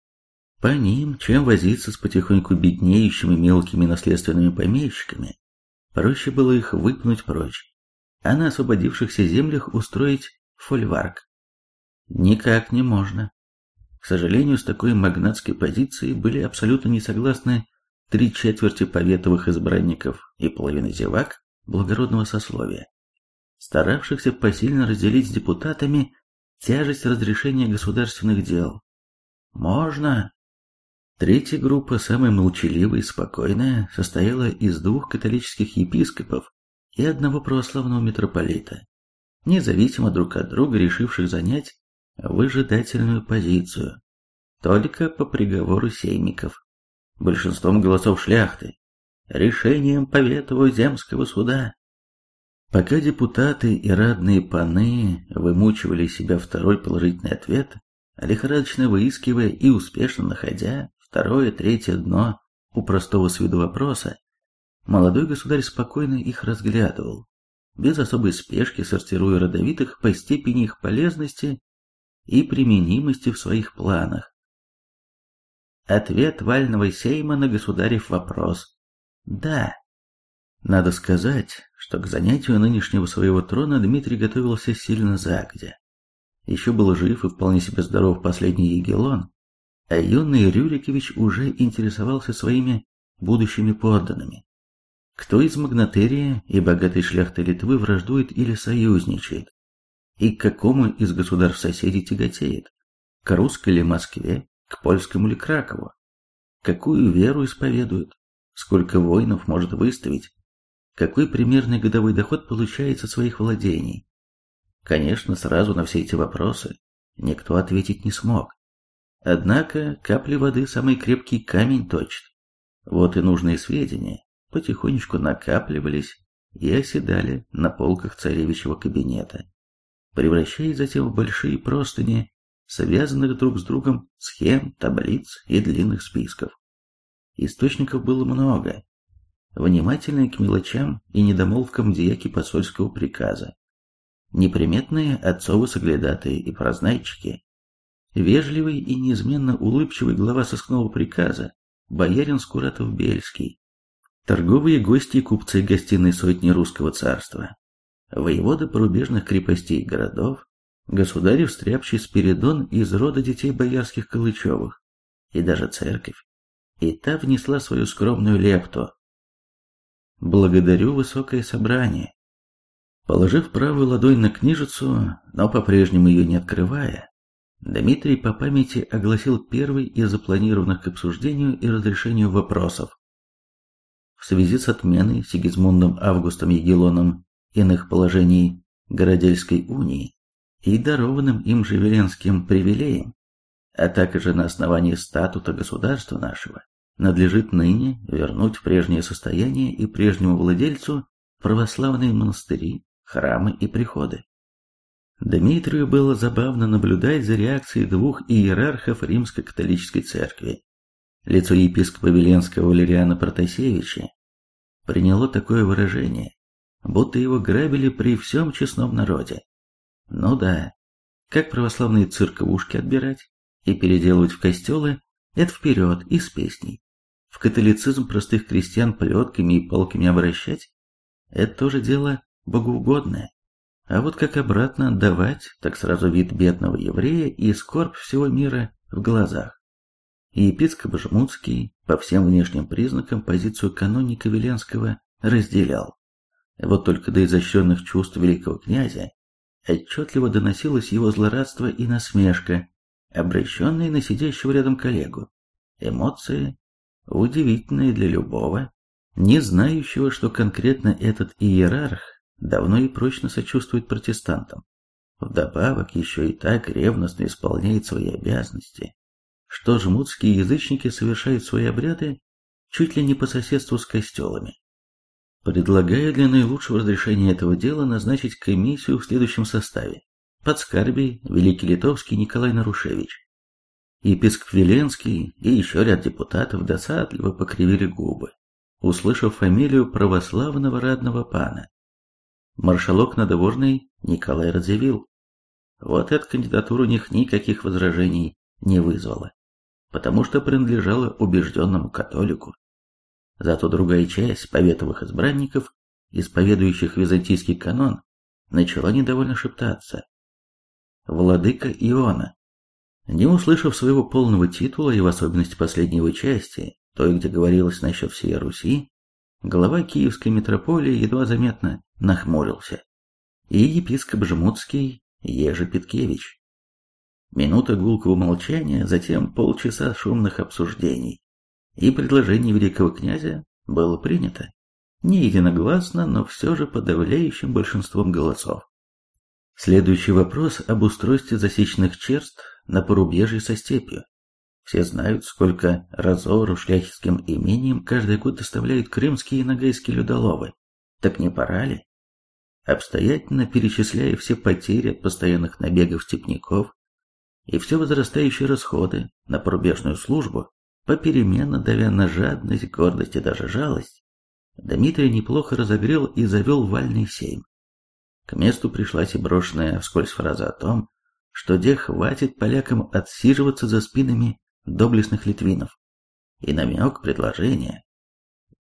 A: По ним, чем возиться с потихоньку беднеющими мелкими наследственными помещиками, проще было их выпнуть прочь, а на освободившихся землях устроить фольварк. Никак не можно. К сожалению, с такой магнатской позицией были абсолютно не согласны три четверти поветовых избранников и половина зевак благородного сословия, старавшихся посильно разделить с депутатами тяжесть разрешения государственных дел. Можно. Третья группа, самая молчаливая и спокойная, состояла из двух католических епископов и одного православного митрополита, независимо друг от друга решивших занять выжидательную позицию, только по приговору сеймиков, большинством голосов шляхты, решением Поветового земского суда. Пока депутаты и радные паны вымучивали себя второй положительный ответ, лихорадочно выискивая и успешно находя второе, третье дно у простого с виду вопроса, молодой государь спокойно их разглядывал, без особой спешки сортируя родовитых по степени их полезности и применимости в своих планах. Ответ Вального Сейма на государев вопрос «Да». Надо сказать, что к занятию нынешнего своего трона Дмитрий готовился сильно загодя. Еще был жив и вполне себе здоров последний Егелон, а юный Рюрикович уже интересовался своими будущими подданными. Кто из магнатерия и богатой шляхты Литвы враждует или союзничает? и к какому из государств-соседей тяготеет, к русской ли Москве, к польскому ли Кракову, какую веру исповедует, сколько воинов может выставить, какой примерный годовой доход получает со своих владений. Конечно, сразу на все эти вопросы никто ответить не смог. Однако капли воды самый крепкий камень точит. Вот и нужные сведения потихонечку накапливались и оседали на полках царевичьего кабинета превращаясь затем в большие простыни, связанных друг с другом схем, таблиц и длинных списков. Источников было много. Внимательные к мелочам и недомолвкам дьяки посольского приказа. Неприметные отцовы соглядатые и прознайчики. Вежливый и неизменно улыбчивый глава сыскного приказа, боярин Скуратов-Бельский. Торговые гости и купцы гостиной сотни русского царства, воеводы порубежных крепостей и городов, государев стряпчий Спиридон из рода детей боярских Калычевых, и даже церковь. И та внесла свою скромную лепту. Благодарю высокое собрание. Положив правую ладонь на книжицу, но по-прежнему ее не открывая, Дмитрий по памяти огласил первый из запланированных к обсуждению и разрешению вопросов. В связи с отменой Сигизмундом Августом Егелоном иных положений Городельской унии и дарованным им же Веленским привилеем, а также на основании статута государства нашего, надлежит ныне вернуть в прежнее состояние и прежнему владельцу православные монастыри, храмы и приходы. Дмитрию было забавно наблюдать за реакцией двух иерархов римско-католической церкви. Лицо епископа Веленского Валериана Протасевича приняло такое выражение, будто его грабили при всем честном народе. Ну да, как православные церковушки отбирать и переделывать в костелы, это вперед и с песней. В католицизм простых крестьян плетками и палками обращать, это тоже дело богоугодное. А вот как обратно отдавать, так сразу вид бедного еврея и скорбь всего мира в глазах. Епископ Жмутский по всем внешним признакам позицию каноника Веленского разделял. Вот только до изощренных чувств великого князя отчетливо доносилось его злорадство и насмешка, обращенные на сидящего рядом коллегу. Эмоции, удивительные для любого, не знающего, что конкретно этот иерарх давно и прочно сочувствует протестантам. Вдобавок еще и так ревностно исполняет свои обязанности, что жмутские язычники совершают свои обряды чуть ли не по соседству с костелами. Предлагаю для наилучшего разрешения этого дела назначить комиссию в следующем составе. Подскарбий, Великий Литовский Николай Нарушевич. Епископ Веленский и еще ряд депутатов досадливо покривили губы, услышав фамилию православного радного пана. Маршалок надворный Николай разъявил. Вот эта кандидатура у них никаких возражений не вызвала, потому что принадлежала убежденному католику. Зато другая часть поветовых избранников, исповедующих византийский канон, начала недовольно шептаться. Владыка Иона, Не услышав своего полного титула и в особенности последней его части, той, где говорилось насчет всей Руси, глава Киевской митрополии едва заметно нахмурился. И епископ Жмутский Ежи Петкевич. Минута гулкого молчания, затем полчаса шумных обсуждений. И предложение великого князя было принято. Не единогласно, но все же подавляющим большинством голосов. Следующий вопрос об устройстве засечных черт на порубежье со степью. Все знают, сколько разору шляхетским имениям каждый год доставляют крымские и ногайские людоловы. Так не пора ли? Обстоятельно перечисляя все потери от постоянных набегов степняков и все возрастающие расходы на порубежную службу, попеременно давя на жадность, гордость и даже жалость, Дмитрий неплохо разогрел и завел вальный сейм. К месту пришлась и брошенная вскользь фраза о том, что где хватит полякам отсиживаться за спинами доблестных литвинов, и намек предложения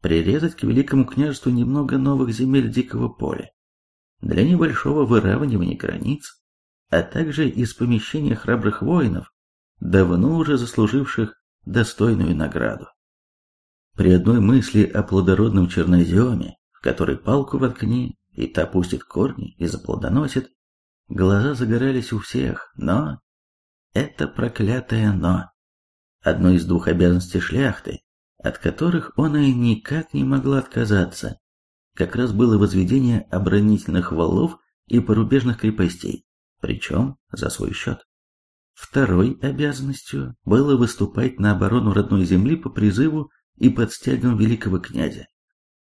A: прирезать к великому княжеству немного новых земель дикого поля для небольшого выравнивания границ, а также из помещения храбрых воинов, давно уже заслуживших достойную награду. При одной мысли о плодородном черноземе, в который палку воткни, и та пустит корни и заплодоносит, Глаза загорались у всех, но... Это проклятое «но». Одно из двух обязанностей шляхты, от которых он и никак не могла отказаться, как раз было возведение оборонительных валов и порубежных крепостей, причем за свой счет. Второй обязанностью было выступать на оборону родной земли по призыву и под стягом великого князя.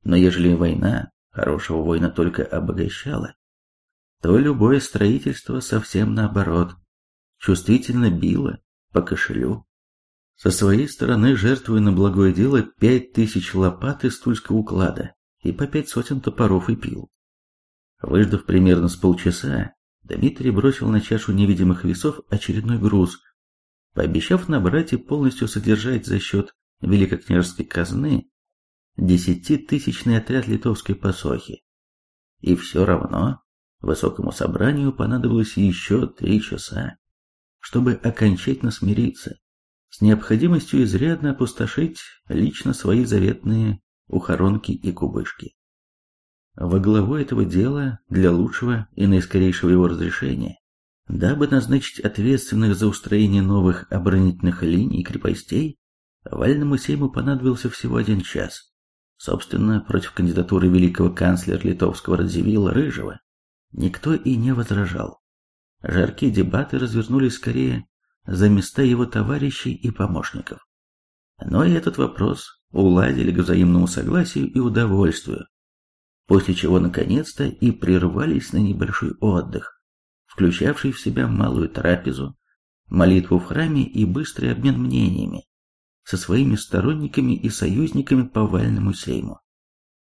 A: Но ежели война хорошего воина только обогащала, то любое строительство совсем наоборот, чувствительно било по кошелю. Со своей стороны жертвуя на благое дело пять тысяч лопат из тульского уклада и по пять сотен топоров и пил. Выждав примерно с полчаса, Дмитрий бросил на чашу невидимых весов очередной груз, пообещав набрать и полностью содержать за счет великокняжеской казны десятитысячный отряд литовской посохи. И все равно Высокому собранию понадобилось еще три часа, чтобы окончательно смириться с необходимостью изрядно опустошить лично свои заветные ухоронки и кубышки. Во главу этого дела для лучшего и наискорейшего его разрешения, дабы назначить ответственных за устроение новых оборонительных линий и крепостей, Вальному сейму понадобился всего один час. Собственно, против кандидатуры великого канцлера литовского Радзивилла Рыжего Никто и не возражал. Жаркие дебаты развернулись скорее за места его товарищей и помощников. Но и этот вопрос уладили к взаимному согласию и удовольствию, после чего наконец-то и прервались на небольшой отдых, включавший в себя малую трапезу, молитву в храме и быстрый обмен мнениями со своими сторонниками и союзниками по вальному сейму.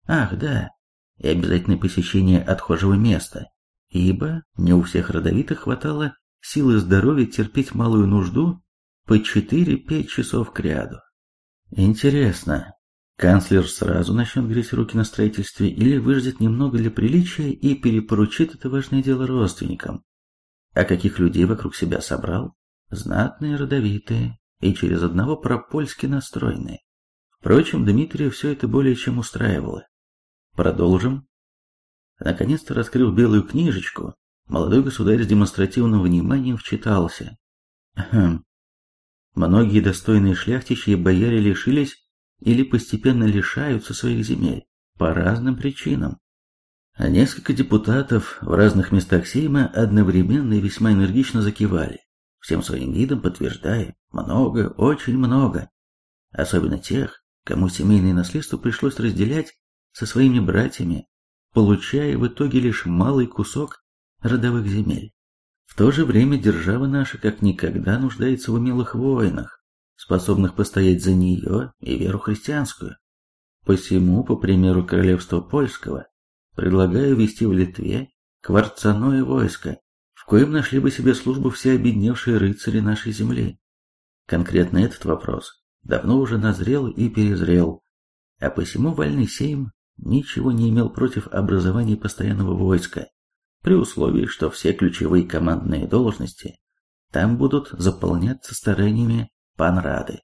A: Ах, да, и обязательное посещение отхожего места, ибо не у всех родовитых хватало силы здоровья терпеть малую нужду по 4-5 часов к ряду. Интересно, канцлер сразу начнет греть руки на строительстве или выждет немного для приличия и перепоручит это важное дело родственникам? А каких людей вокруг себя собрал? Знатные, родовитые и через одного пропольски настроенные. Впрочем, Дмитрия все это более чем устраивало. Продолжим Наконец-то раскрыв белую книжечку, молодой государь с демонстративным вниманием вчитался. Хм. Многие достойные шляхтичи и бояре лишились или постепенно лишаются своих земель по разным причинам. А несколько депутатов в разных местах Сейма одновременно и весьма энергично закивали, всем своим видом подтверждая много, очень много. Особенно тех, кому семейное наследство пришлось разделять со своими братьями получая в итоге лишь малый кусок родовых земель. В то же время держава наша как никогда нуждается в умелых воинах, способных постоять за нее и веру христианскую. Посему, по примеру королевства польского, предлагаю вести в Литве кварцаное войско, в коем нашли бы себе службу все обедневшие рыцари нашей земли. Конкретно этот вопрос давно уже назрел и перезрел, а посему вольный сейм ничего не имел против образования постоянного войска, при условии, что все ключевые командные должности там будут заполняться стараниями панрады.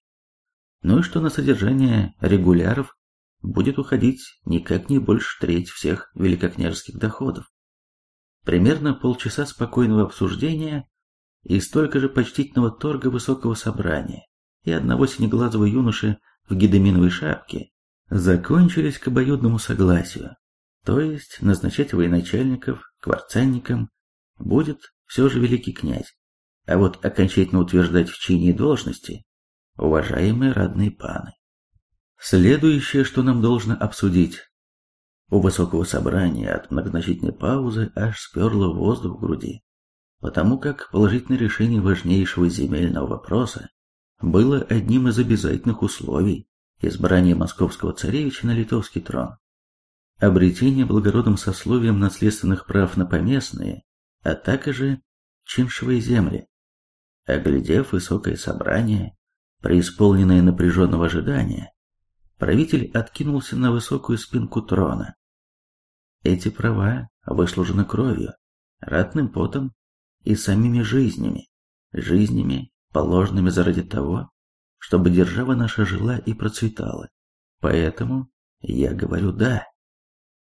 A: Ну и что на содержание регуляров будет уходить никак не больше треть всех великокняжеских доходов. Примерно полчаса спокойного обсуждения и столько же почтительного торга высокого собрания и одного синеглазого юноши в гидеминовой шапке закончились к обоюдному согласию, то есть назначать военачальников кварцанникам будет все же великий князь, а вот окончательно утверждать в чине и должности уважаемые родные паны. Следующее, что нам должно обсудить. У высокого собрания от многозначительной паузы аж сперло воздух в груди, потому как положительное решение важнейшего земельного вопроса было одним из обязательных условий избрания московского царевича на литовский трон. Обретение благородным сословием наследственных прав на поместные, а также чиншевые земли. Оглядев высокое собрание, преисполненное напряженного ожидания, правитель откинулся на высокую спинку трона. Эти права выслужены кровью, ратным потом и самими жизнями, жизнями, положенными заради того, чтобы держава наша жила и процветала. Поэтому я говорю «да».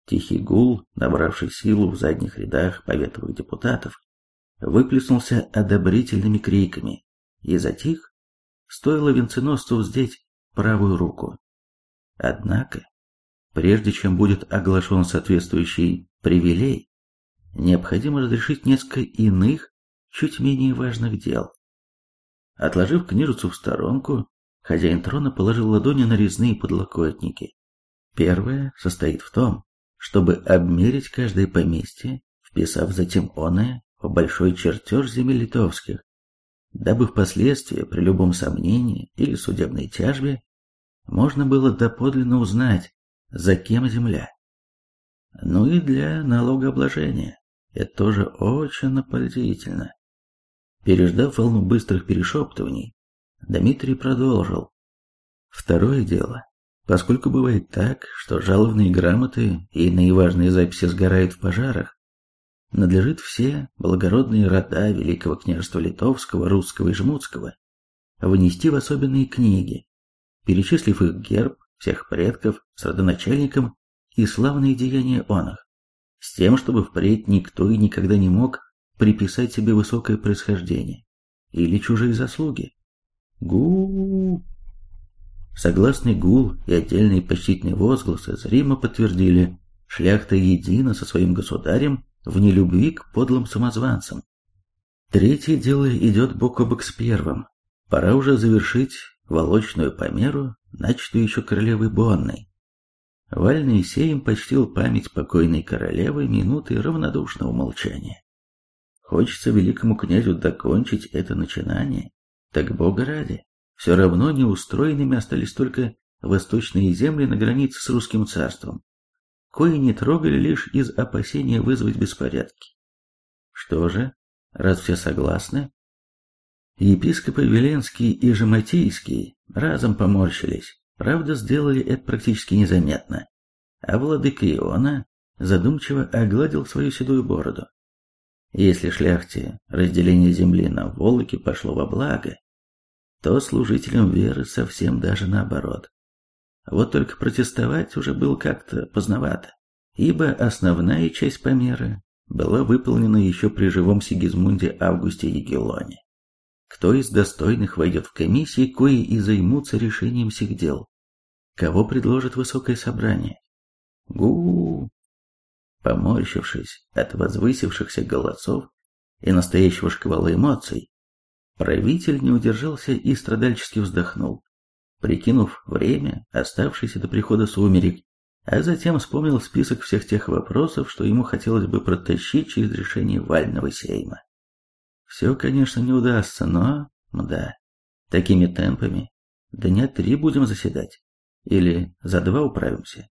A: Тихий гул, набравший силу в задних рядах поветовых депутатов, выплеснулся одобрительными криками и затих, стоило венценосцу вздеть правую руку. Однако, прежде чем будет оглашен соответствующий привилей, необходимо разрешить несколько иных, чуть менее важных дел. Отложив книжицу в сторонку, хозяин трона положил ладони на резные подлокотники. Первое состоит в том, чтобы обмерить каждое поместье, вписав затем оное в большой чертеж земель литовских, дабы впоследствии при любом сомнении или судебной тяжбе можно было доподлинно узнать, за кем земля. Ну и для налогообложения это тоже очень наполнительно. Переждав волну быстрых перешептываний, Дмитрий продолжил. Второе дело. Поскольку бывает так, что жалобные грамоты и иные важные записи сгорают в пожарах, надлежит все благородные рода Великого княжества Литовского, Русского и Жмутского внести в особенные книги, перечислив их герб, всех предков с родоначальником и славные деяния он их, с тем, чтобы впредь никто и никогда не мог приписать себе высокое происхождение или чужие заслуги. гу Согласный гул и отдельные почтительные возгласы зримо подтвердили, шляхта едина со своим государем в нелюбви к подлым самозванцам. Третье дело идет бок о бок с первым. Пора уже завершить волочную померу, начатую еще королевой Бонной. Вальный Сейм почтил память покойной королевы минуты равнодушного молчания. Хочется великому князю докончить это начинание, так бога ради. Все равно неустроенными остались только восточные земли на границе с русским царством, кои не трогали лишь из опасения вызвать беспорядки. Что же, раз все согласны? Епископы Веленский и Жематийский разом поморщились, правда сделали это практически незаметно, а владыка Иона задумчиво огладил свою седую бороду. Если шляхте разделение земли на волоки пошло во благо, то служителям веры совсем даже наоборот. Вот только протестовать уже было как-то поздновато, ибо основная часть помера была выполнена еще при живом Сигизмунде Августе Егелоне. Кто из достойных войдет в комиссии, кои и займутся решением всех дел? Кого предложит высокое собрание? гу Поморщившись от возвысившихся голосов и настоящего шквала эмоций, правитель не удержался и страдальчески вздохнул, прикинув время, оставшееся до прихода сумерек, а затем вспомнил список всех тех вопросов, что ему хотелось бы протащить через решение вального сейма. Все, конечно, не удастся, но, да, такими темпами дня три будем заседать. Или за два управимся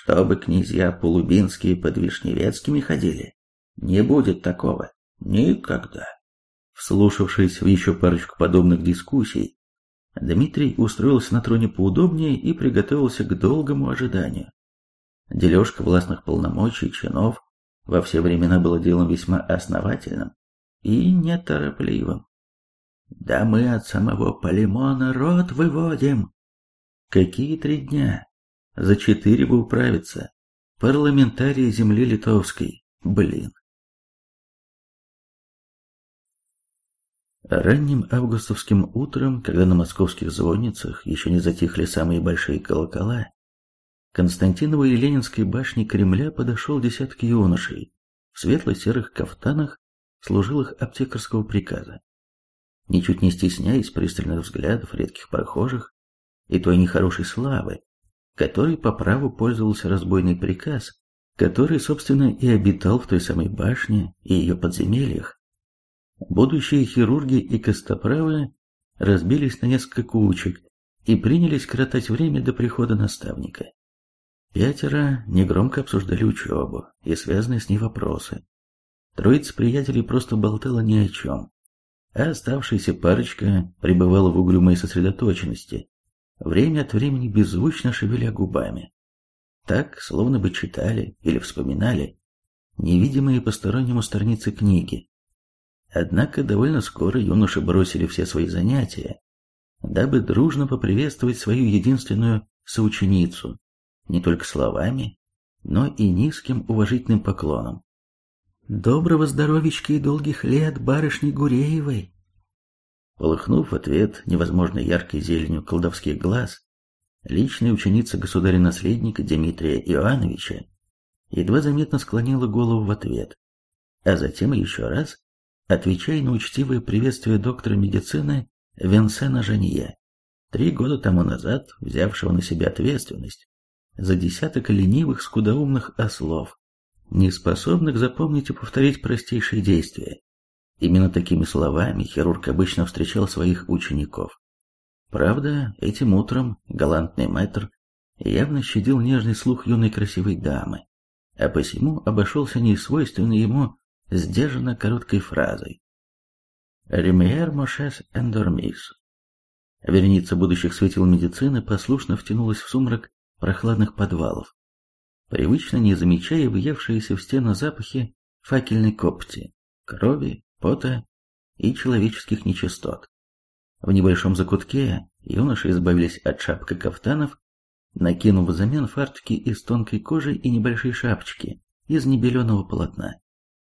A: чтобы князья Полубинские под Вишневецкими ходили. Не будет такого. Никогда. Вслушавшись в еще парочку подобных дискуссий, Дмитрий устроился на троне поудобнее и приготовился к долгому ожиданию. Дележка властных полномочий чинов во все времена было делом весьма основательным, и неторопливым. Да мы от самого Полимона рот выводим. Какие три дня? За четыре бы управиться. Парламентарии земли литовской. Блин. Ранним августовским утром, когда на московских звонницах еще не затихли самые большие колокола, к Константиновой и Ленинской башне Кремля подошел десяток юношей в светло-серых кафтанах, служилых аптекарского приказа. Ничуть не стесняясь пристальных взглядов редких прохожих и той нехорошей славы, которой по праву пользовался разбойный приказ, который, собственно, и обитал в той самой башне и ее подземельях, Будущие хирурги и костоправы разбились на несколько кучек и принялись коротать время до прихода наставника. Пятеро негромко обсуждали учебу и связанные с ней вопросы. Троица приятелей просто болтала ни о чем, а оставшаяся парочка пребывала в угрюмой сосредоточенности, время от времени беззвучно шевеля губами. Так, словно бы читали или вспоминали невидимые постороннему страницы книги, Однако довольно скоро юноши бросили все свои занятия, дабы дружно поприветствовать свою единственную соученицу, не только словами, но и низким уважительным поклоном. «Доброго здоровичка и долгих лет, барышни Гуреевой!» Полыхнув ответ невозможно яркой зеленью колдовских глаз, личная ученица государя-наследника Дмитрия Иоанновича едва заметно склонила голову в ответ, а затем еще раз отвечая на учтивое приветствие доктора медицины Венсена Жанье, три года тому назад взявшего на себя ответственность за десяток ленивых скудоумных ослов, не способных запомнить и повторить простейшие действия. Именно такими словами хирург обычно встречал своих учеников. Правда, этим утром галантный мэтр явно щадил нежный слух юной красивой дамы, а посему обошелся несвойственной ему сдержанно короткой фразой. «Ремьер Мошес Эндормис». Вереница будущих светил медицины послушно втянулась в сумрак прохладных подвалов, привычно не замечая въевшиеся в стену запахи факельной копти, крови, пота и человеческих нечистот. В небольшом закутке юноши избавились от шапка кафтанов, накинув взамен фартуки из тонкой кожи и небольшие шапочки из небеленого полотна.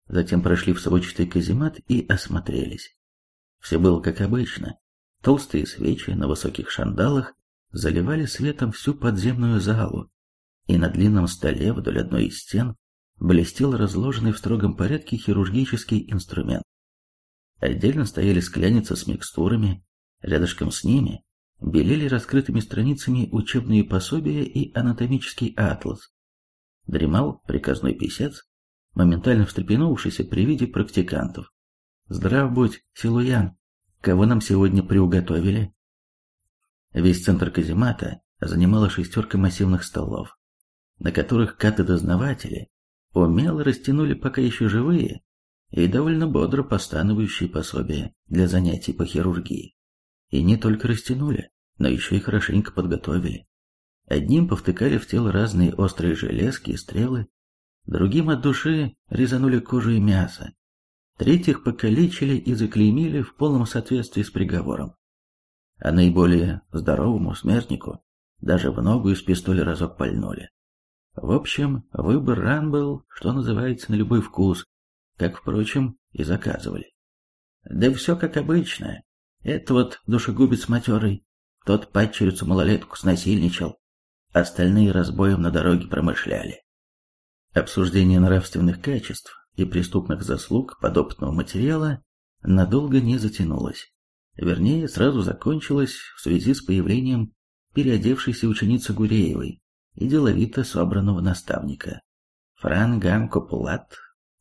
A: Затем прошли в сводчатый каземат и осмотрелись. Все было как обычно. Толстые свечи на высоких шандалах заливали светом всю подземную залу, и на длинном столе вдоль одной из стен блестел разложенный в строгом порядке хирургический инструмент. Отдельно стояли скляницы с микстурами, рядышком с ними белели раскрытыми страницами учебные пособия и анатомический атлас. Дремал приказной писец, моментально встрепенувшийся при виде практикантов. «Здрав будь, Силуян! Кого нам сегодня приуготовили?» Весь центр каземата занимала шестерка массивных столов, на которых каты-дознаватели умело растянули пока еще живые и довольно бодро постановающие пособия для занятий по хирургии. И не только растянули, но еще и хорошенько подготовили. Одним повтыкали в тело разные острые железки и стрелы, другим от души резанули кожу и мясо, третьих покалечили и заклеймили в полном соответствии с приговором. А наиболее здоровому смертнику даже в ногу из пистоля разок пальнули. В общем, выбор ран был, что называется, на любой вкус, как, впрочем, и заказывали. Да все как обычно. Это вот душегубец матерый, тот падчерицу малолетку снасильничал, остальные разбоем на дороге промышляли. Обсуждение нравственных качеств и преступных заслуг подопытного материала надолго не затянулось. Вернее, сразу закончилось в связи с появлением переодевшейся ученицы Гуреевой и деловито собранного наставника. Фран гам копулат,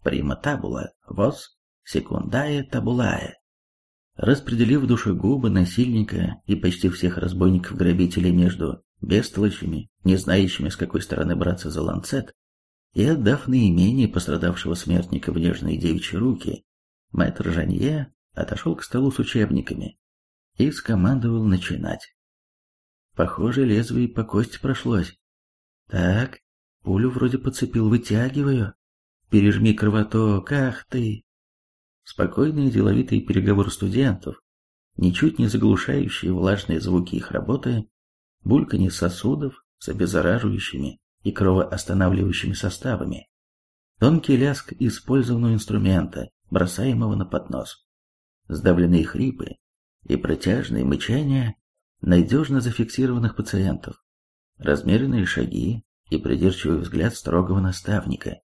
A: прима табула, воз, секундая табулая. Распределив душегубы, насильника и почти всех разбойников-грабителей между бестолочами, не знающими, с какой стороны браться за ланцет, и отдав наименее пострадавшего смертника в нежные девичьи руки, мэтр Жанье отошел к столу с учебниками и скомандовал начинать. Похоже, лезвие по кости прошлось. Так, пулю вроде подцепил, вытягиваю. Пережми кровоток, ах ты! спокойные деловитые переговоры студентов, ничуть не заглушающие влажные звуки их работы, бульканье сосудов с обеззараживающими и кровоостанавливающими составами, тонкий лязг использованного инструмента, бросаемого на поднос, сдавленные хрипы и протяжные мычания надежно зафиксированных пациентов, размеренные шаги и придирчивый взгляд строгого наставника,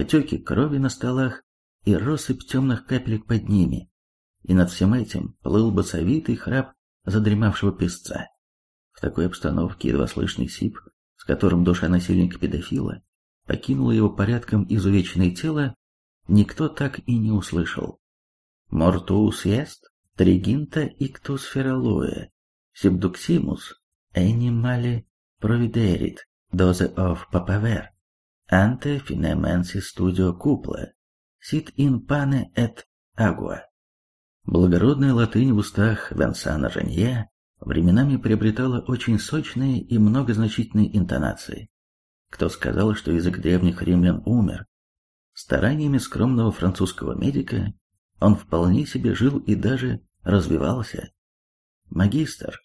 A: потеки крови на столах и россыпь темных капелек под ними, и над всем этим плыл басовитый храп задремавшего песца. В такой обстановке едва слышный сип, с которым душа насильника-педофила покинула его порядком изувеченное тело, никто так и не услышал. Мортус ест, тригинта иктус фералуэ, сибдуксимус, энимали провидерит, дозе of papaver, ante finemensi studio cupla, sit in pane et agua. Благородная латынь в устах Венсана Жанье временами приобретала очень сочные и многозначительные интонации. Кто сказал, что язык древних римлян умер? Стараниями скромного французского медика он вполне себе жил и даже развивался. Магистр.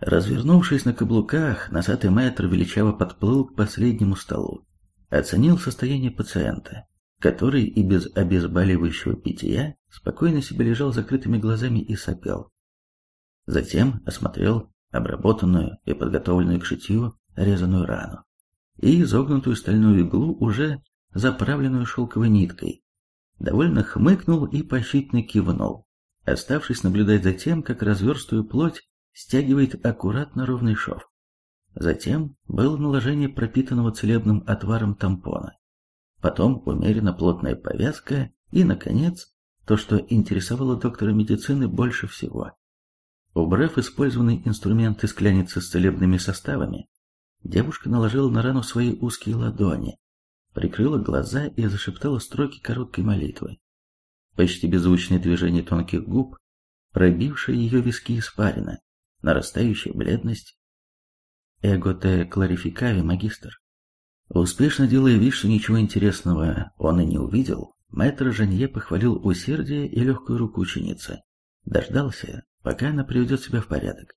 A: Развернувшись на каблуках, носатый мэтр величаво подплыл к последнему столу. Оценил состояние пациента, который и без обезболивающего питья спокойно себе лежал закрытыми глазами и сопел. Затем осмотрел обработанную и подготовленную к шитью резаную рану и изогнутую стальную иглу, уже заправленную шелковой ниткой. Довольно хмыкнул и поощрительно кивнул, оставшись наблюдать за тем, как разверстую плоть стягивает аккуратно ровный шов. Затем было наложение пропитанного целебным отваром тампона. Потом умеренно плотная повязка и, наконец, то, что интересовало доктора медицины больше всего. Убрав использованный инструмент из кляницы с целебными составами, девушка наложила на рану свои узкие ладони, прикрыла глаза и зашептала строки короткой молитвы. Почти беззвучные движения тонких губ, пробившие ее виски испарина, нарастающая бледность. «Эго те кларификави, магистр». Успешно делая вид, что ничего интересного он и не увидел, мэтр Жанье похвалил усердие и легкую руку ученицы. Дождался, пока она приведет себя в порядок,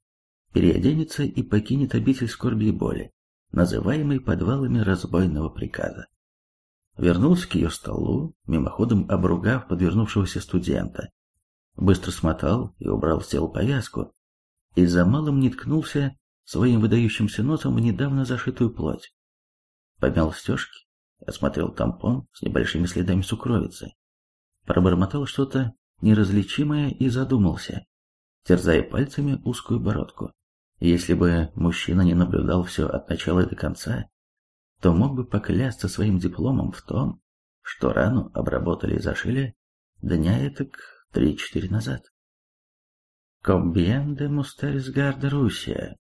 A: переоденется и покинет обитель скорби и боли, называемый подвалами разбойного приказа. Вернулся к ее столу, мимоходом обругав подвернувшегося студента. Быстро смотал и убрал с тела повязку, и за малым не ткнулся своим выдающимся носом в недавно зашитую плоть. Помял стежки, осмотрел тампон с небольшими следами сукровицы, пробормотал что-то неразличимое и задумался терзая пальцами узкую бородку. Если бы мужчина не наблюдал все от начала до конца, то мог бы поклясться своим дипломом в том, что рану обработали и зашили дня этак три-четыре назад. Комбиен де Мустерисгарда Руссия.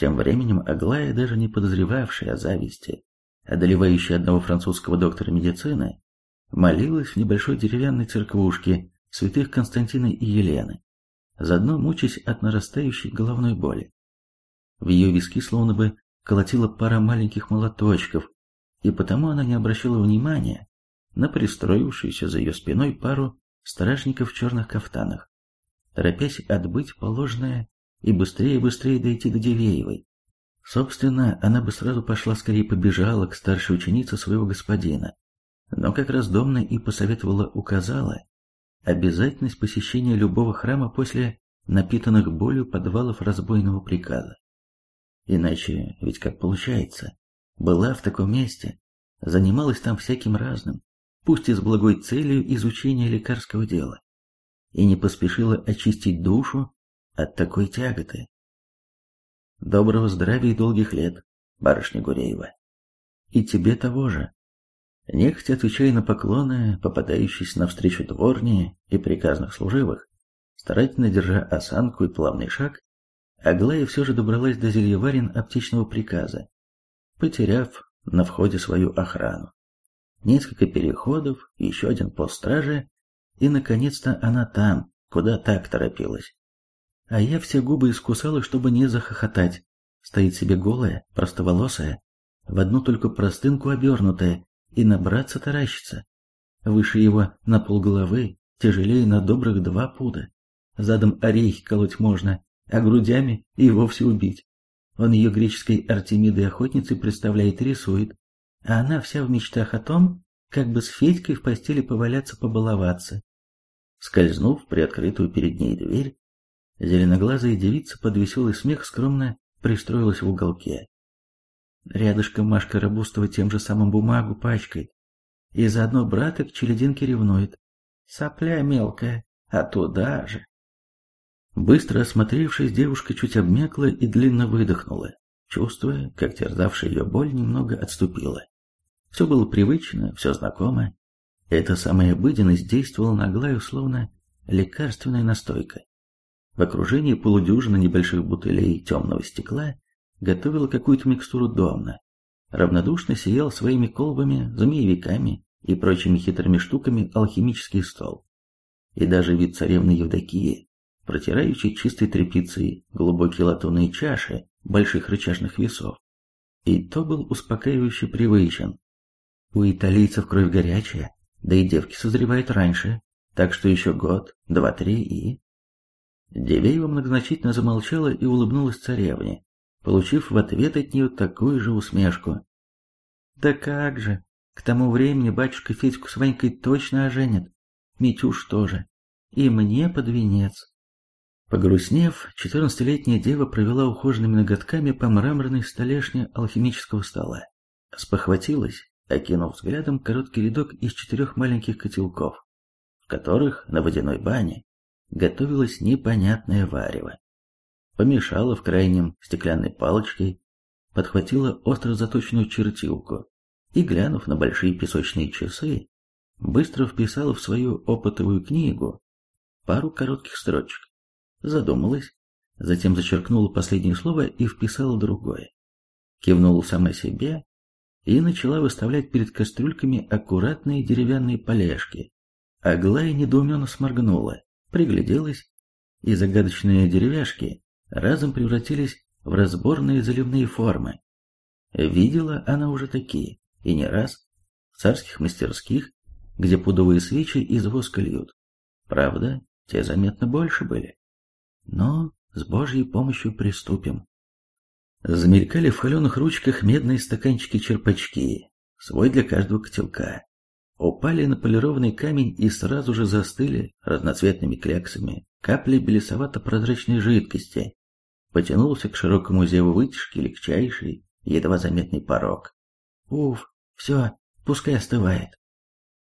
A: Тем временем Аглая, даже не подозревавшая о зависти, одолевающей одного французского доктора медицины, молилась в небольшой деревянной церквушке святых Константина и Елены, заодно мучаясь от нарастающей головной боли. В ее виски словно бы колотила пара маленьких молоточков, и потому она не обращала внимания на пристроившуюся за ее спиной пару стражников в черных кафтанах, торопясь отбыть положенное и быстрее-быстрее дойти до Дивеевой. Собственно, она бы сразу пошла скорее побежала к старшей ученице своего господина, но как раз домна и посоветовала указала, обязательность посещения любого храма после напитанных болью подвалов разбойного приказа. Иначе ведь как получается, была в таком месте, занималась там всяким разным, пусть и с благой целью изучения лекарского дела, и не поспешила очистить душу от такой тяготы. Доброго здравия и долгих лет, барышня Гуреева. И тебе того же. Нехотя отвечая на поклоны, попадающиеся навстречу дворни и приказных служивых, старательно держа осанку и плавный шаг, Аглая все же добралась до зельеварин аптечного приказа, потеряв на входе свою охрану. Несколько переходов, еще один пост стражи, и, наконец-то, она там, куда так торопилась. А я все губы искусала, чтобы не захохотать. Стоит себе голая, простоволосая, в одну только простынку обернутая, и набраться таращится. выше его на полголовы, тяжелее на добрых два пуда. Задом орехи колоть можно, а грудями и вовсе убить. Он ее греческой Артемидой охотницей представляет и рисует, а она вся в мечтах о том, как бы с Федькой в постели поваляться побаловаться. Скользнув приоткрытую перед ней дверь, зеленоглазая девица под веселый смех скромно пристроилась в уголке. Рядышком Машка Рабустова тем же самым бумагу пачкает, и заодно брата к челединке ревнует. Сопля мелкая, а туда же. Быстро осмотревшись, девушка чуть обмякла и длинно выдохнула, чувствуя, как терзавшая ее боль немного отступила. Все было привычно, все знакомо. Эта самая обыденность действовала на Аглаю словно лекарственная настойка. В окружении полудюжины небольших бутылей темного стекла готовила какую-то микстуру домна. Равнодушно сиял своими колбами, змеевиками и прочими хитрыми штуками алхимический стол. И даже вид царевны Евдокии, протирающей чистой тряпицей глубокие латунные чаши больших рычажных весов, и то был успокаивающе привычен. У италийцев кровь горячая, да и девки созревают раньше, так что еще год, два-три и... Девеева многозначительно замолчала и улыбнулась царевне, получив в ответ от нее такую же усмешку. «Да как же! К тому времени батюшка Федьку с Ванькой точно оженит. Митюш тоже. И мне под венец». Погрустнев, четырнадцатилетняя дева провела ухоженными ноготками по мраморной столешне алхимического стола. Спохватилась, окинув взглядом короткий рядок из четырех маленьких котелков, в которых на водяной бане готовилось непонятное варево. Помешала в крайнем стеклянной палочкой, подхватила остро заточенную чертилку и, глянув на большие песочные часы, быстро вписала в свою опытовую книгу пару коротких строчек. Задумалась, затем зачеркнула последнее слово и вписала другое. Кивнула сама себе и начала выставлять перед кастрюльками аккуратные деревянные полежки. Аглая недоуменно сморгнула пригляделась, и загадочные деревяшки разом превратились в разборные заливные формы. Видела она уже такие, и не раз, в царских мастерских, где пудовые свечи из воска льют. Правда, те заметно больше были. Но с Божьей помощью приступим. Замелькали в холеных ручках медные стаканчики-черпачки, свой для каждого котелка упали на полированный камень и сразу же застыли разноцветными кляксами капли белесовато-прозрачной жидкости. Потянулся к широкому зеву вытяжки легчайший, едва заметный порог. Уф, все, пускай остывает.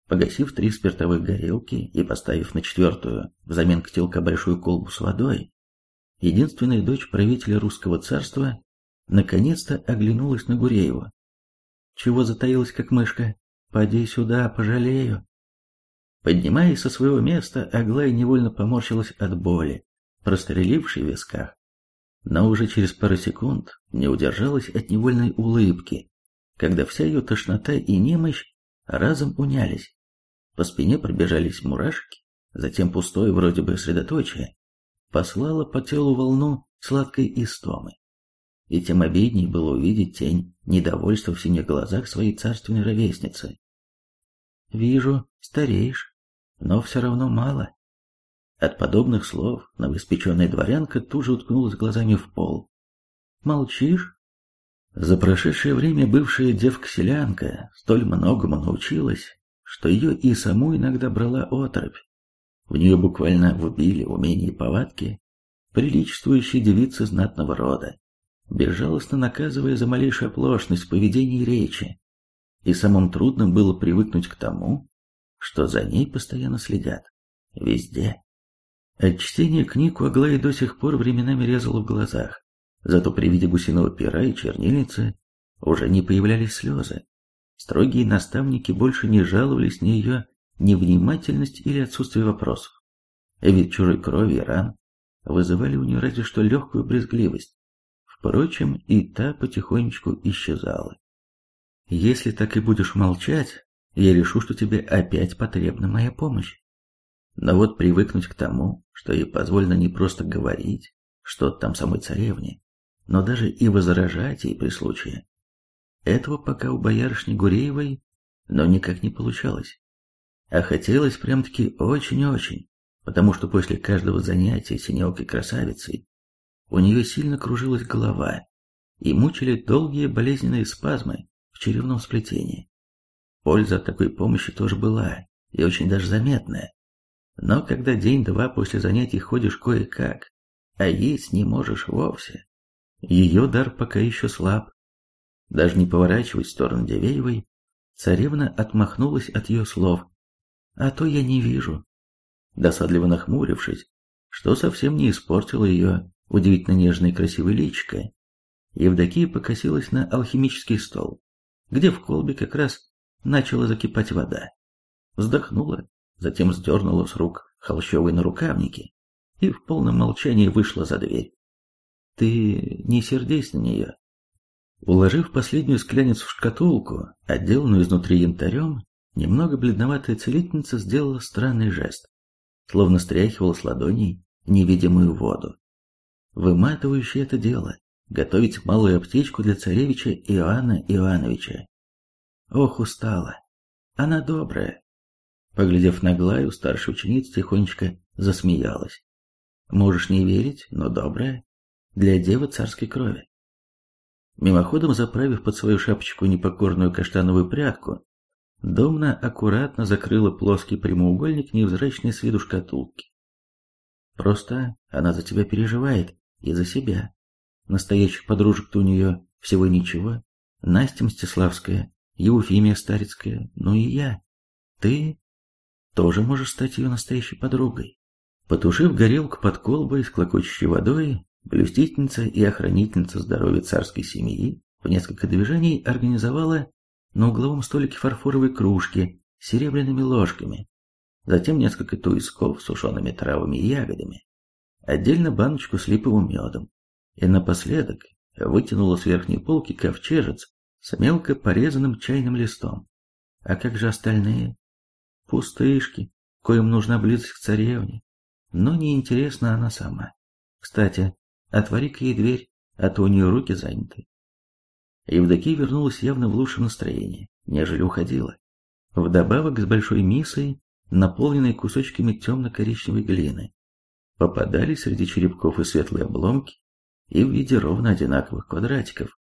A: Погасив три спиртовых горелки и поставив на четвертую взамен котелка большую колбу с водой, единственная дочь правителя русского царства наконец-то оглянулась на Гуреева. Чего затаилась, как мышка? Поди сюда, пожалею. Поднимаясь со своего места, Аглая невольно поморщилась от боли, прострелившей в висках. Но уже через пару секунд не удержалась от невольной улыбки, когда вся ее тошнота и немощь разом унялись. По спине пробежались мурашки, затем пустое вроде бы средоточие послало по телу волну сладкой истомы. И тем обидней было увидеть тень недовольства в синих глазах своей царственной ровесницы. Вижу, стареешь, но все равно мало. От подобных слов новоиспеченная дворянка тут же уткнулась глазами в пол. Молчишь? За прошедшее время бывшая девка-селянка столь многому научилась, что ее и саму иногда брала оторопь. В нее буквально вбили умения и повадки, приличествующие девицы знатного рода, безжалостно наказывая за малейшую оплошность в поведении и речи и самым трудным было привыкнуть к тому, что за ней постоянно следят. Везде. От чтения книг у Аглаи до сих пор временами резало в глазах, зато при виде гусиного пера и чернильницы уже не появлялись слезы. Строгие наставники больше не жаловались на ее невнимательность или отсутствие вопросов. Ведь чужой крови и ран вызывали у нее разве что легкую брезгливость. Впрочем, и та потихонечку исчезала. Если так и будешь молчать, я решу, что тебе опять потребна моя помощь. Но вот привыкнуть к тому, что ей позволено не просто говорить что там самой царевне, но даже и возражать ей при случае. Этого пока у боярышни Гуреевой, но никак не получалось. А хотелось прям-таки очень-очень, потому что после каждого занятия синелкой красавицей у нее сильно кружилась голова и мучили долгие болезненные спазмы черевном сплетении. Польза от такой помощи тоже была, и очень даже заметная. Но когда день-два после занятий ходишь кое-как, а есть не можешь вовсе, ее дар пока еще слаб. Даже не поворачиваясь в сторону Дивеевой, царевна отмахнулась от ее слов. «А то я не вижу». Досадливо нахмурившись, что совсем не испортило ее удивительно нежное и красивое личико, Евдокия покосилась на алхимический стол, где в колбе как раз начала закипать вода. Вздохнула, затем сдернула с рук холщовые нарукавники и в полном молчании вышла за дверь. «Ты не сердись на нее». Уложив последнюю скляницу в шкатулку, отделанную изнутри янтарем, немного бледноватая целительница сделала странный жест, словно стряхивала с ладоней невидимую воду. Выматывающее это дело — готовить малую аптечку для царевича Иоанна Иоанновича. Ох, устала. Она добрая. Поглядев на Глаю, старшая ученица тихонечко засмеялась. Можешь не верить, но добрая. Для девы царской крови. Мимоходом заправив под свою шапочку непокорную каштановую прядку, Домна аккуратно закрыла плоский прямоугольник невзрачной с виду шкатулки. Просто она за тебя переживает и за себя. Настоящих подружек-то у нее всего ничего. Настя Мстиславская, Еуфимия Старицкая, ну и я. Ты тоже можешь стать ее настоящей подругой. Потушив горелку под колбой с клокочущей водой, блюстительница и охранительница здоровья царской семьи в несколько движений организовала на угловом столике фарфоровой кружки с серебряными ложками, затем несколько туисков с сушеными травами и ягодами, отдельно баночку с липовым медом, и напоследок вытянула с верхней полки ковчежец с мелко порезанным чайным листом. А как же остальные? Пустышки, коим нужна близость к царевне. Но неинтересна она сама. Кстати, отвори-ка ей дверь, а то у нее руки заняты. Евдокия вернулась явно в лучшем настроении, нежели уходила. Вдобавок с большой мисой, наполненной кусочками темно-коричневой глины, попадались среди черепков и светлые обломки, и в виде ровно одинаковых квадратиков,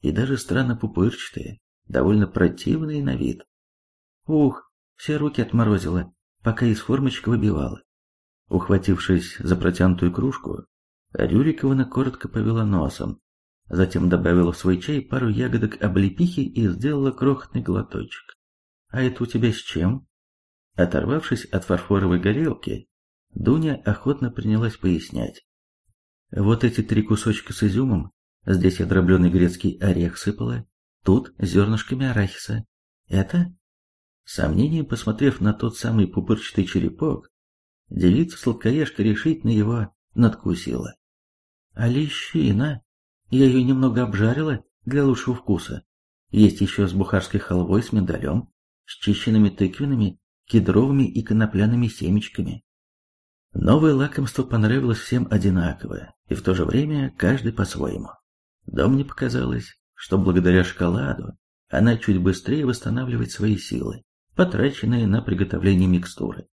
A: и даже странно пупырчатые, довольно противные на вид. Ух, все руки отморозило, пока из формочки выбивала. Ухватившись за протянутую кружку, Рюриковна коротко повела носом, затем добавила в свой чай пару ягодок облепихи и сделала крохотный глоточек. «А это у тебя с чем?» Оторвавшись от фарфоровой горелки, Дуня охотно принялась пояснять. Вот эти три кусочка с изюмом, здесь я дробленый грецкий орех сыпала, тут зернышками арахиса. Это? Сомнением посмотрев на тот самый пупырчатый черепок, девица-сладкоежка решительно его надкусила. А лещина? Я ее немного обжарила для лучшего вкуса. Есть еще с бухарской халвой с миндалем, с чищенными тыквенными, кедровыми и конопляными семечками. Новое лакомство понравилось всем одинаково, и в то же время каждый по-своему. Дом мне показалось, что благодаря шоколаду она чуть быстрее восстанавливает свои силы, потраченные на приготовление микстуры.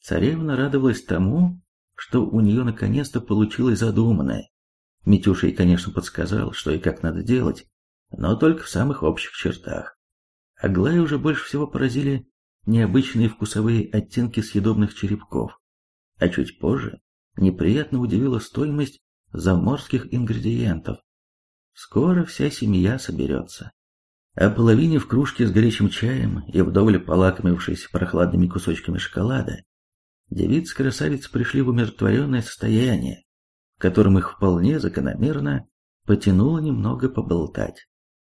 A: Царевна радовалась тому, что у нее наконец-то получилось задуманное. Митюша ей, конечно, подсказал, что и как надо делать, но только в самых общих чертах. Аглая уже больше всего поразили необычные вкусовые оттенки съедобных черепков, а чуть позже неприятно удивила стоимость заморских ингредиентов. Скоро вся семья соберется. О половине в кружке с горячим чаем и вдоволь полакомившись прохладными кусочками шоколада, девицы-красавицы пришли в умиротворенное состояние, в котором их вполне закономерно потянуло немного поболтать.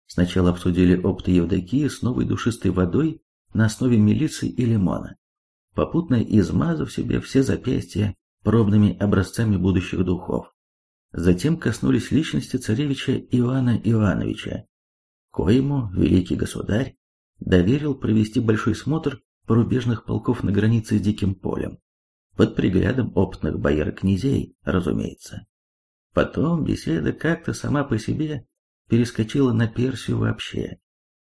A: Сначала обсудили опыты Евдокии с новой душистой водой на основе мелисы и лимона попутно измазав себе все запястья пробными образцами будущих духов. Затем коснулись личности царевича Иоанна Иоанновича, коему великий государь доверил провести большой смотр порубежных полков на границе с Диким полем, под приглядом опытных бояр-князей, разумеется. Потом беседа как-то сама по себе перескочила на Персию вообще,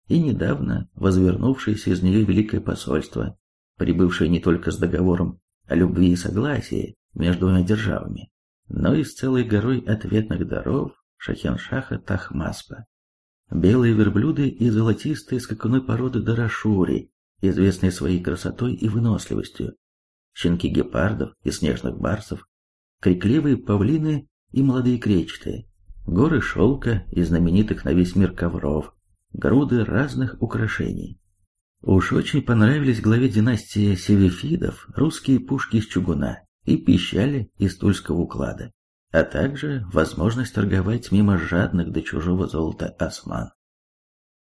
A: и недавно возвернувшееся из нее великое посольство прибывшая не только с договором о любви и согласии между двумя державами, но и с целой горой ответных даров Шахеншаха Тахмаспа. Белые верблюды и золотистые скакуны породы Дарашури, известные своей красотой и выносливостью, щенки гепардов и снежных барсов, крикливые павлины и молодые кречетые, горы шелка и знаменитых на весь мир ковров, груды разных украшений. Уж очень понравились главе династии Севифидов русские пушки из чугуна и пищали из тульского уклада, а также возможность торговать мимо жадных до чужого золота осман.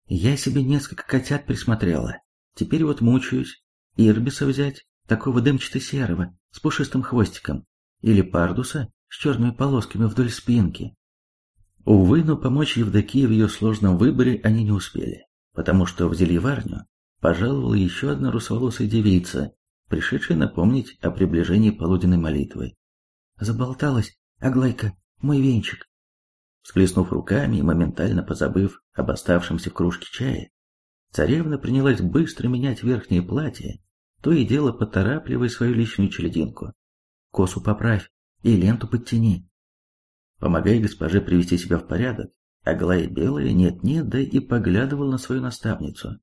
A: Я себе несколько котят присмотрела, теперь вот мучаюсь. Ирбиса взять, такого дымчато-серого, с пушистым хвостиком, или пардуса с черными полосками вдоль спинки. Увы, но помочь Евдокии в ее сложном выборе они не успели, потому что в зельеварню пожаловала еще одна русоволосая девица, пришедшая напомнить о приближении полуденной молитвы. Заболталась, Аглайка, мой венчик. Всплеснув руками и моментально позабыв об оставшемся кружке чая, царевна принялась быстро менять верхнее платье, то и дело поторапливая свою личную челединку. Косу поправь и ленту подтяни. Помогай госпоже привести себя в порядок, Аглая Белая нет-нет, да и поглядывал на свою наставницу.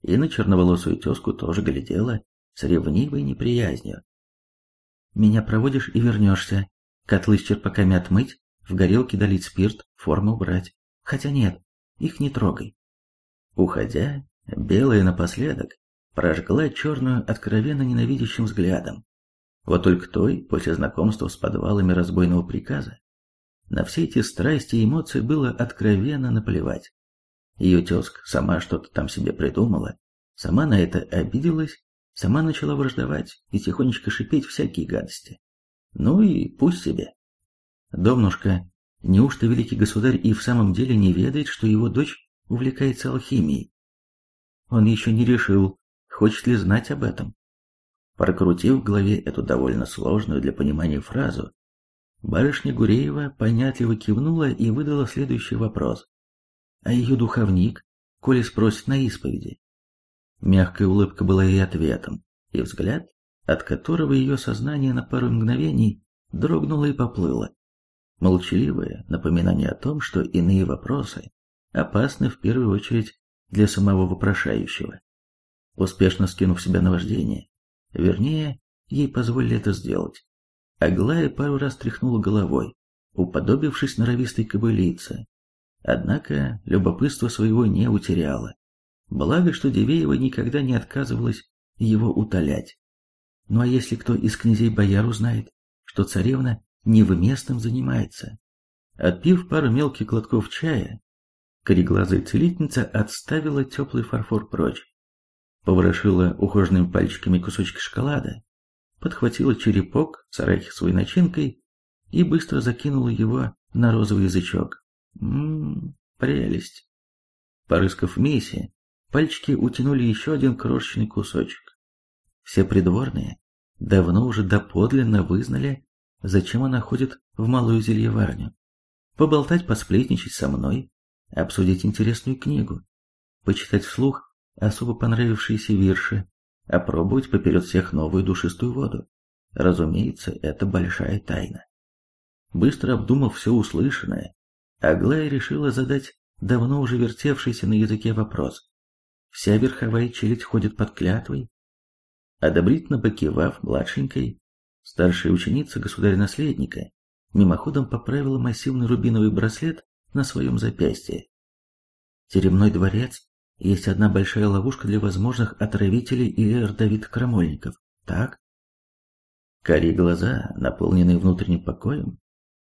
A: И на черноволосую тезку тоже глядела с ревнивой неприязнью. «Меня проводишь и вернешься. Котлы с черпаками отмыть, в горелке долить спирт, форму убрать. Хотя нет, их не трогай». Уходя, Белая напоследок прожгла черную откровенно ненавидящим взглядом. Вот только той, после знакомства с подвалами разбойного приказа, на все эти страсти и эмоции было откровенно наплевать. Ее тезка сама что-то там себе придумала, сама на это обиделась, сама начала враждовать и тихонечко шипеть всякие гадости. Ну и пусть себе. Домнушка, неужто великий государь и в самом деле не ведает, что его дочь увлекается алхимией? Он еще не решил, хочет ли знать об этом. Прокрутив в голове эту довольно сложную для понимания фразу, Барышня Гуреева понятливо кивнула и выдала следующий вопрос. А ее духовник, коли спросит на исповеди? Мягкая улыбка была ей ответом, и взгляд, от которого ее сознание на пару мгновений дрогнуло и поплыло. Молчаливое напоминание о том, что иные вопросы опасны в первую очередь для самого вопрошающего. Успешно скинув себя на вождение, вернее, ей позволили это сделать. Аглая пару раз тряхнула головой, уподобившись норовистой кобылице. Однако любопытство своего не утеряла. Благо, что Дивеева никогда не отказывалась его утолять. Ну а если кто из князей-бояр узнает, что царевна невместным занимается? Отпив пару мелких глотков чая, кореглазая целительница отставила теплый фарфор прочь, поворошила ухоженными пальчиками кусочки шоколада подхватила черепок с арахисовой начинкой и быстро закинула его на розовый язычок. Ммм, прелесть. Порыскав в мисе, пальчики утянули еще один крошечный кусочек. Все придворные давно уже доподлинно вызнали, зачем она ходит в малую зельеварню. Поболтать, посплетничать со мной, обсудить интересную книгу, почитать вслух особо понравившиеся вирши, опробовать поперед всех новую душистую воду. Разумеется, это большая тайна. Быстро обдумав все услышанное, Аглая решила задать давно уже вертевшийся на языке вопрос. Вся верховая челядь ходит под клятвой? Одобрительно покивав младшенькой, старшая ученица государя-наследника мимоходом поправила массивный рубиновый браслет на своем запястье. Теремной дворец есть одна большая ловушка для возможных отравителей или родовитых крамольников. Так? Карие глаза, наполненные внутренним покоем,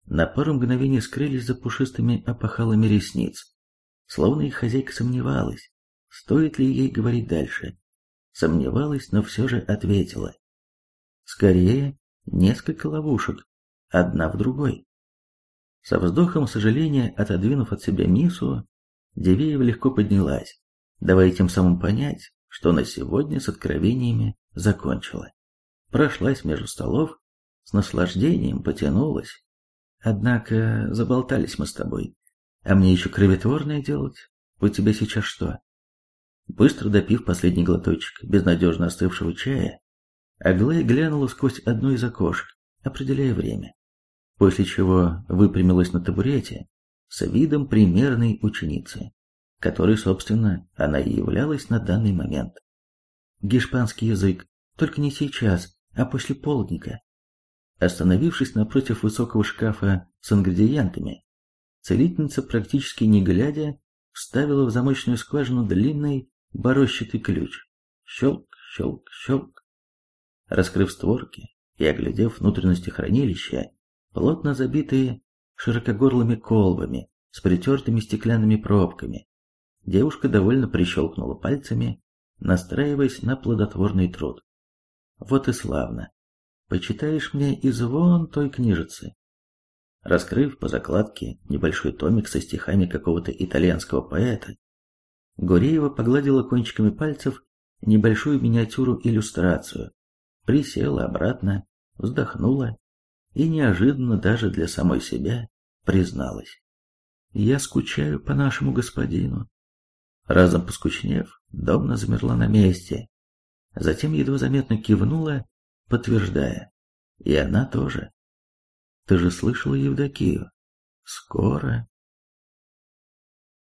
A: на пару мгновений скрылись за пушистыми опахалами ресниц, словно их хозяйка сомневалась, стоит ли ей говорить дальше. Сомневалась, но все же ответила. Скорее, несколько ловушек, одна в другой. Со вздохом сожаления, отодвинув от себя мису, Дивеева легко поднялась давая тем самым понять, что на сегодня с откровениями закончила. Прошлась между столов, с наслаждением потянулась. Однако заболтались мы с тобой. А мне еще кровотворное делать? У тебя сейчас что? Быстро допив последний глоточек безнадежно остывшего чая, Аглая глянула сквозь одно из окошек, определяя время, после чего выпрямилась на табурете с видом примерной ученицы, которой, собственно, она и являлась на данный момент. Гешпанский язык, только не сейчас, а после полдника. Остановившись напротив высокого шкафа с ингредиентами, целительница, практически не глядя, вставила в замочную скважину длинный борощатый ключ. Щелк, щелк, щелк. Раскрыв створки и оглядев внутренности хранилища, плотно забитые широкогорлыми колбами с притертыми стеклянными пробками, девушка довольно прищелкнула пальцами, настраиваясь на плодотворный труд. Вот и славно. Почитаешь мне из вон той книжицы. Раскрыв по закладке небольшой томик со стихами какого-то итальянского поэта, Гуреева погладила кончиками пальцев небольшую миниатюру-иллюстрацию, присела обратно, вздохнула и неожиданно даже для самой себя призналась. «Я скучаю по нашему господину». Разом поскучнев, Домна замерла на месте, затем едва заметно кивнула, подтверждая. И она тоже. «Ты же слышала Евдокию? Скоро